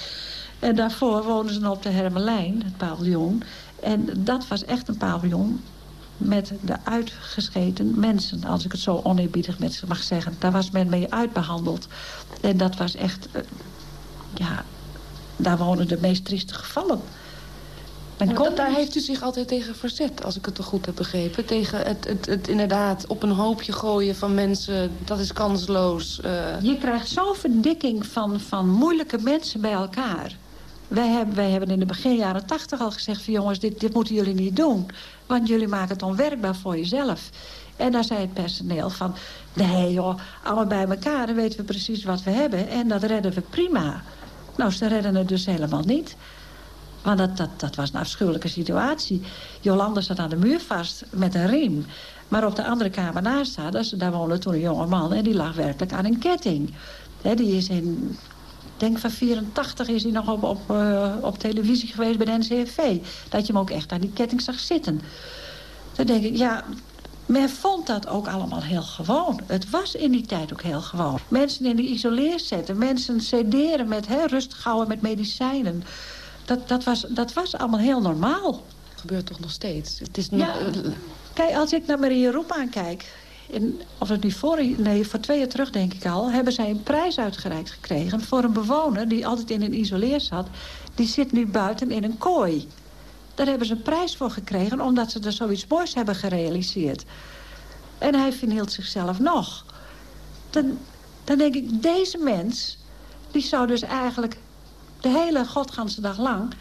En daarvoor woonden ze op de Hermelijn, het paviljoen. En dat was echt een paviljoen met de uitgescheten mensen. Als ik het zo oneerbiedig met mag zeggen. Daar was men mee uitbehandeld. En dat was echt... Uh, ja, daar wonen de meest trieste gevallen. Men. Daar heeft u zich altijd tegen verzet, als ik het toch goed heb begrepen. Tegen het, het, het inderdaad op een hoopje gooien van mensen, dat is kansloos. Uh... Je krijgt zo'n verdikking van, van moeilijke mensen bij elkaar. Wij hebben, wij hebben in de begin jaren tachtig al gezegd van jongens, dit, dit moeten jullie niet doen. Want jullie maken het onwerkbaar voor jezelf. En daar zei het personeel van, nee joh, allemaal bij elkaar, dan weten we precies wat we hebben. En dat redden we prima. Nou, ze redden het dus helemaal niet. Want dat, dat, dat was een afschuwelijke situatie. Jolande zat aan de muur vast met een riem. Maar op de andere kamer naast haar, daar woonde toen een jonge man... en die lag werkelijk aan een ketting. Die is in, denk van 84 is hij nog op, op, uh, op televisie geweest bij de NCFV. Dat je hem ook echt aan die ketting zag zitten. Dan denk ik, ja, men vond dat ook allemaal heel gewoon. Het was in die tijd ook heel gewoon. Mensen in de isoleer zetten, mensen sederen met hè, rustig houden met medicijnen. Dat, dat, was, dat was allemaal heel normaal. Dat gebeurt toch nog steeds? Het is ja. Kijk, als ik naar Marie Roep aankijk... In, of het nu voor, nee, voor twee jaar terug denk ik al... hebben zij een prijs uitgereikt gekregen voor een bewoner... die altijd in een isoleer zat. Die zit nu buiten in een kooi. Daar hebben ze een prijs voor gekregen... omdat ze er zoiets moois hebben gerealiseerd. En hij vernielt zichzelf nog. Dan, dan denk ik, deze mens... die zou dus eigenlijk de hele godganse dag lang...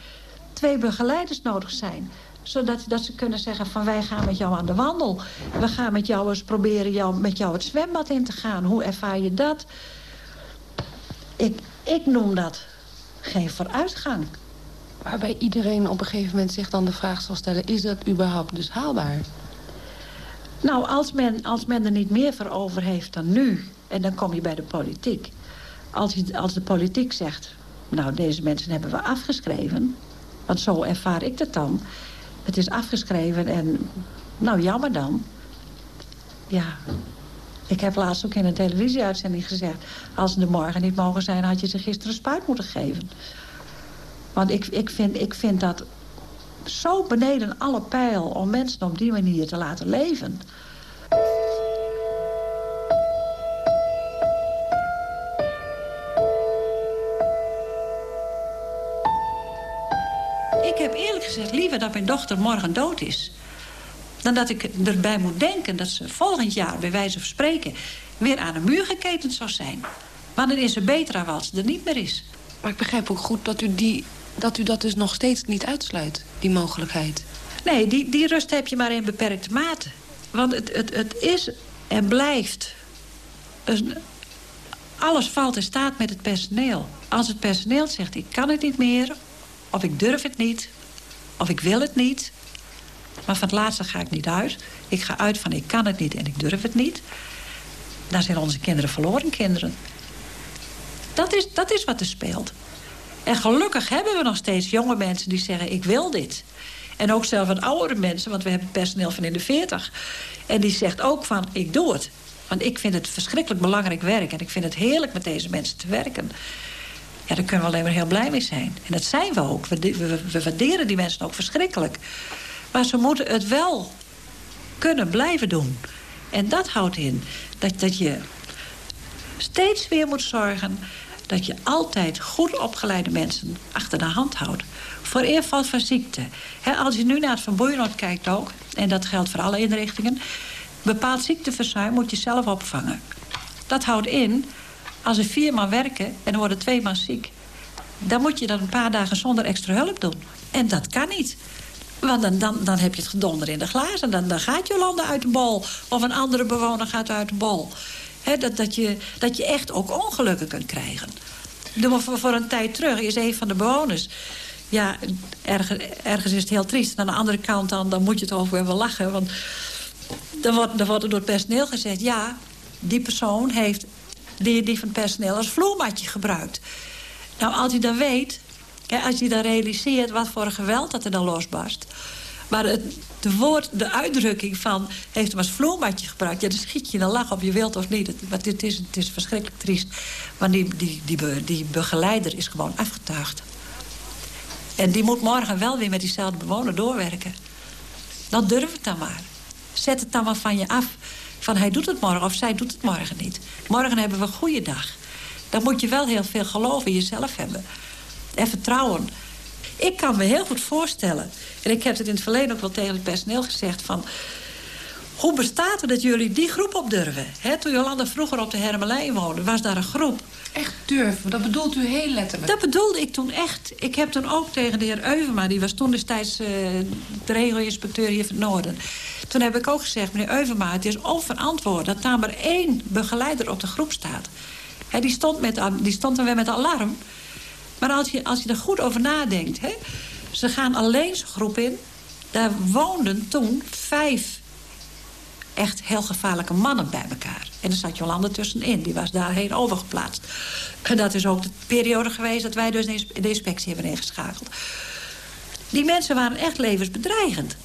twee begeleiders nodig zijn zodat dat ze kunnen zeggen van wij gaan met jou aan de wandel. We gaan met jou eens proberen jou, met jou het zwembad in te gaan. Hoe ervaar je dat? Ik, ik noem dat geen vooruitgang. Waarbij iedereen op een gegeven moment zich dan de vraag zal stellen... is dat überhaupt dus haalbaar? Nou, als men, als men er niet meer voor over heeft dan nu... en dan kom je bij de politiek. Als, je, als de politiek zegt... nou, deze mensen hebben we afgeschreven... want zo ervaar ik het dan... het is afgeschreven en nou, jammer dan. Ja, ik heb laatst ook in een televisieuitzending gezegd... als ze er morgen niet mogen zijn, had je ze gisteren spuit moeten geven. Want ik, ik, vind, ik vind dat zo beneden alle pijl om mensen op die manier te laten leven. Ik heb eerlijk gezegd liever dat mijn dochter morgen dood is... dan dat ik erbij moet denken dat ze volgend jaar, bij wijze van spreken... weer aan een muur geketend zou zijn. Maar dan is ze beter als ze er niet meer is. Maar ik begrijp ook goed dat u die dat u dat dus nog steeds niet uitsluit, die mogelijkheid. Nee, die, die rust heb je maar in beperkte mate. Want het, het, het is en blijft... Een, alles valt in staat met het personeel. Als het personeel zegt, ik kan het niet meer... of ik durf het niet, of ik wil het niet... maar van het laatste ga ik niet uit. Ik ga uit van ik kan het niet en ik durf het niet. Dan zijn onze kinderen verloren kinderen. Dat is, dat is wat er speelt. En gelukkig hebben we nog steeds jonge mensen die zeggen... ik wil dit. En ook zelf wat oudere mensen, want we hebben personeel van in de 40. En die zegt ook van, ik doe het. Want ik vind het verschrikkelijk belangrijk werk. En ik vind het heerlijk met deze mensen te werken. Ja, daar kunnen we alleen maar heel blij mee zijn. En dat zijn we ook. We waarderen die mensen ook verschrikkelijk. Maar ze moeten het wel kunnen blijven doen. En dat houdt in dat, dat je steeds weer moet zorgen dat je altijd goed opgeleide mensen achter de hand houdt. Voor eerval van ziekte. als je nu naar het Van kijkt ook... en dat geldt voor alle inrichtingen... bepaald ziekteverzuim moet je zelf opvangen. Dat houdt in, als er vier man werken en er worden twee man ziek... dan moet je dat een paar dagen zonder extra hulp doen. En dat kan niet. Want dan, dan, dan heb je het gedonder in de glazen. Dan, dan gaat Jolanda uit de bol. Of een andere bewoner gaat uit de bol. Dat, dat, je, dat je echt ook ongelukken kunt krijgen. Voor, voor een tijd terug is een van de bewoners... Ja, ergens, ergens is het heel triest. Aan de andere kant dan, dan moet je toch weer wel lachen. Want dan wordt, dan wordt er door het personeel gezegd... ja, die persoon heeft die, die van het personeel als vloermatje gebruikt. Nou, als je dan weet als je dan realiseert wat voor geweld dat er dan losbarst. Maar het de, woord, de uitdrukking van heeft hem als vloermatje gebruikt... ja, dan schiet je een lach op, je wilt of niet. Want het is, het is verschrikkelijk triest. Want die, die, die, die begeleider is gewoon afgetuigd. En die moet morgen wel weer met diezelfde bewoner doorwerken. Dan durf het dan maar. Zet het dan maar van je af. Van hij doet het morgen of zij doet het morgen niet. Morgen hebben we een goede dag. Dan moet je wel heel veel geloof in jezelf hebben en vertrouwen. Ik kan me heel goed voorstellen... en ik heb het in het verleden ook wel tegen het personeel gezegd... van hoe bestaat het dat jullie die groep op durven? toen Jolanda vroeger op de Hermelijn woonde, was daar een groep. Echt durven, dat bedoelt u heel letterlijk? Dat bedoelde ik toen echt. Ik heb toen ook tegen de heer Euvema... die was toen destijds uh, de regelinspecteur hier van het Noorden... toen heb ik ook gezegd, meneer Euvema, het is onverantwoord... dat daar maar één begeleider op de groep staat. die, stond met, die stond dan weer met alarm... Maar als je, als je er goed over nadenkt... Hè, ze gaan alleen zo'n groep in. Daar woonden toen vijf echt heel gevaarlijke mannen bij elkaar. En er zat Jolanda tussenin. Die was daarheen overgeplaatst. En dat is ook de periode geweest dat wij dus de inspectie hebben ingeschakeld. Die mensen waren echt levensbedreigend.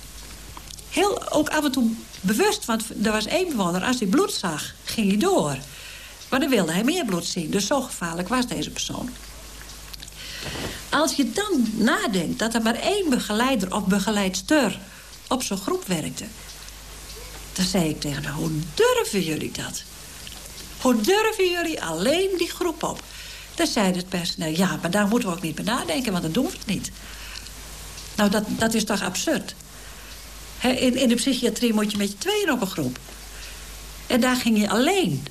Heel, ook af en toe bewust, want er was één bewoner... als hij bloed zag, ging hij door. Maar dan wilde hij meer bloed zien. Dus zo gevaarlijk was deze persoon. Als je dan nadenkt dat er maar één begeleider of begeleidster op zo'n groep werkte... dan zei ik tegen haar, hoe durven jullie dat? Hoe durven jullie alleen die groep op? Dan zei het personeel, ja, maar daar moeten we ook niet bij nadenken... want dat doen we niet. Nou, dat, dat is toch absurd? in, in de psychiatrie moet je met je tweeën op een groep. En daar ging je alleen.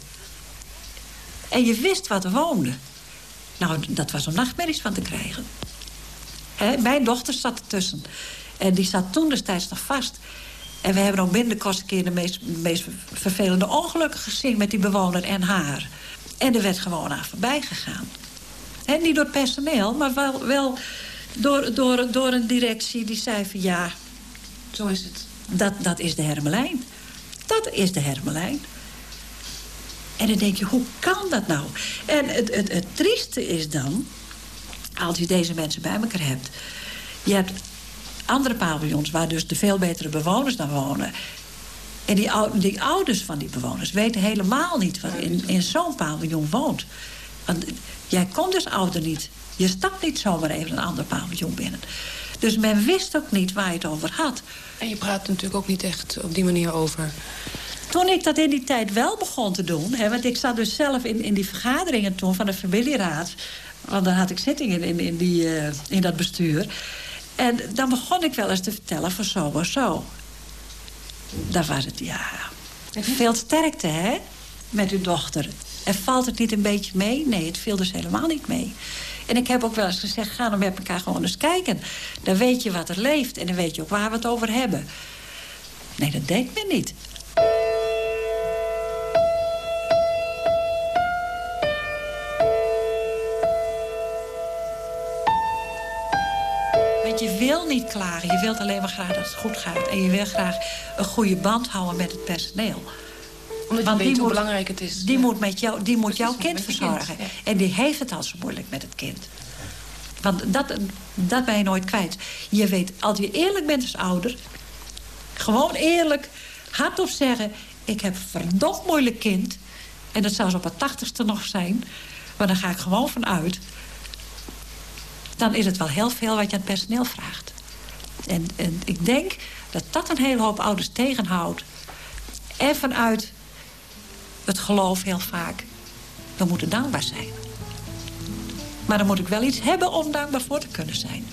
En je wist wat er woonde. Nou, dat was om nachtmerries van te krijgen. mijn dochter zat ertussen. En die zat toen destijds nog vast. En we hebben ook binnen de een keer de meest, meest vervelende ongelukken gezien... met die bewoner en haar. En er werd gewoon aan voorbij gegaan. He, niet door personeel, maar wel, wel door, door, door een directie die zei van... ja, zo is het. Dat, dat is de Hermelijn. Dat is de Hermelijn. En dan denk je, hoe kan dat nou? En het, het, het trieste is dan, als je deze mensen bij elkaar hebt... je hebt andere paviljoens waar dus de veel betere bewoners dan wonen... En die, die ouders van die bewoners weten helemaal niet wat in, in zo'n paviljoen woont. Want jij komt dus ouder niet. Je stapt niet zomaar even een ander paviljoen binnen. Dus men wist ook niet waar je het over had. En je praat natuurlijk ook niet echt op die manier over. Toen ik dat in die tijd wel begon te doen... Hè, want ik zat dus zelf in, in die vergaderingen toen van de familieraad... want dan had ik zittingen in, in, die, uh, in dat bestuur... en dan begon ik wel eens te vertellen van zo of zo. Dan was het, ja... Veel sterkte, hè, met uw dochter. En valt het niet een beetje mee? Nee, het viel dus helemaal niet mee. En ik heb ook wel eens gezegd, ga dan met elkaar gewoon eens kijken. Dan weet je wat er leeft en dan weet je ook waar we het over hebben. Nee, dat deed men niet. Wil niet klagen. Je wilt alleen maar graag dat het goed gaat. En je wil graag een goede band houden met het personeel. Omdat Want weet hoe belangrijk het is. Die moet, met jou, die moet jouw kind verzorgen. En die heeft het al zo moeilijk met het kind. Want dat, dat ben je nooit kwijt. Je weet, als je eerlijk bent als ouder... gewoon eerlijk, hardop zeggen... ik heb een verdomd moeilijk kind... en dat zou ze op het tachtigste nog zijn... maar dan ga ik gewoon vanuit dan is het wel heel veel wat je aan het personeel vraagt. En, en ik denk dat dat een hele hoop ouders tegenhoudt. En vanuit het geloof heel vaak. We moeten dankbaar zijn. Maar dan moet ik wel iets hebben om dankbaar voor te kunnen zijn.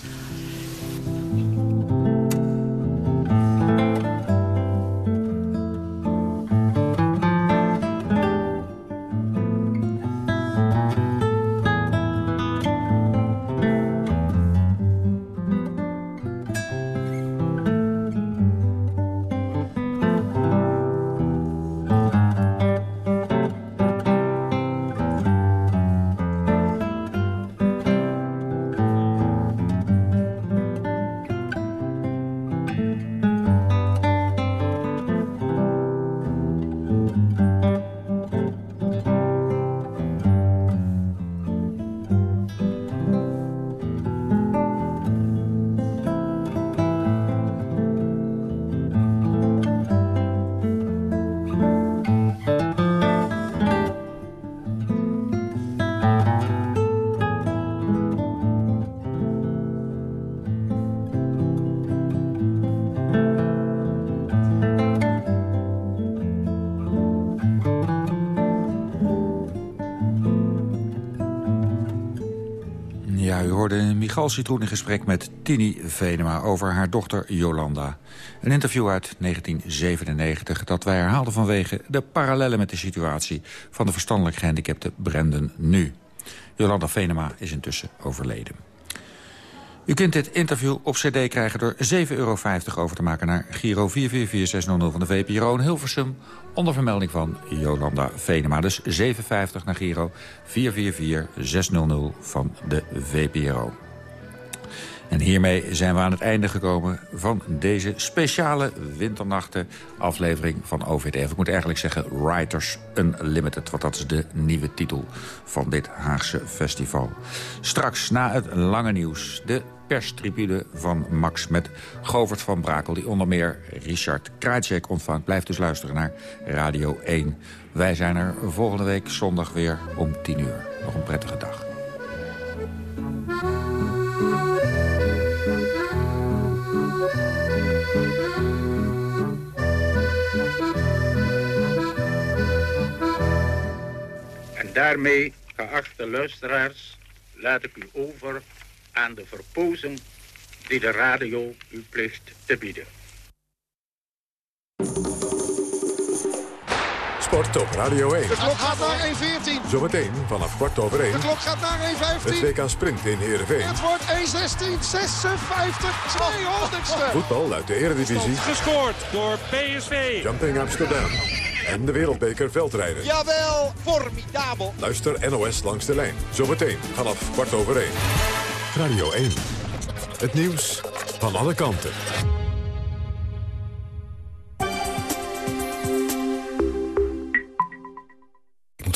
Michal Citroen in gesprek met Tini Venema over haar dochter Jolanda. Een interview uit 1997 dat wij herhaalden vanwege de parallellen met de situatie van de verstandelijk gehandicapte Brendan nu. Jolanda Venema is intussen overleden. U kunt dit interview op cd krijgen door 7,50 euro over te maken naar Giro 444600 van de VPRO in Hilversum. Onder vermelding van Jolanda Venema. Dus 7,50 naar Giro 444600 van de VPRO. En hiermee zijn we aan het einde gekomen van deze speciale winternachten aflevering van OVDF. Ik moet eigenlijk zeggen Writers Unlimited, want dat is de nieuwe titel van dit Haagse festival. Straks na het lange nieuws de perstribune van Max met Govert van Brakel... die onder meer Richard Krajcek ontvangt. Blijf dus luisteren naar Radio 1. Wij zijn er volgende week zondag weer om 10 uur. Nog een prettige dag. Daarmee, geachte luisteraars, laat ik u over aan de verpozen die de radio u plicht te bieden. Sport op Radio 1. De klok gaat naar 1.14. Zometeen vanaf kwart over 1. De klok gaat naar 1.15. Het WK Sprint in Heerenveen. Het wordt 1.16, 56, 200ste. Voetbal uit de Eredivisie. Gescoord door PSV. Jumping Amsterdam. En de Wereldbeker Veldrijden. Jawel, formidabel. Luister NOS langs de lijn. Zometeen vanaf kwart over 1. Radio 1. Het nieuws van alle kanten.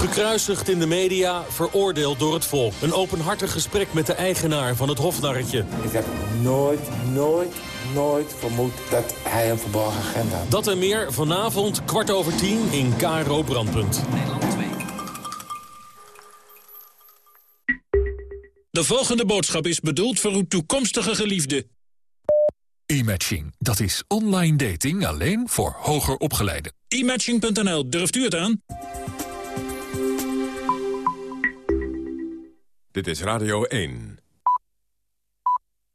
Gekruisigd in de media, veroordeeld door het volk. Een openhartig gesprek met de eigenaar van het hofnarretje. Ik heb nooit, nooit, nooit vermoed dat hij een verborgen agenda had. Dat en meer vanavond, kwart over tien, in KRO Brandpunt. De volgende boodschap is bedoeld voor uw toekomstige geliefde. E-matching, dat is online dating alleen voor hoger opgeleiden. E-matching.nl, durft u het aan? Dit is Radio 1.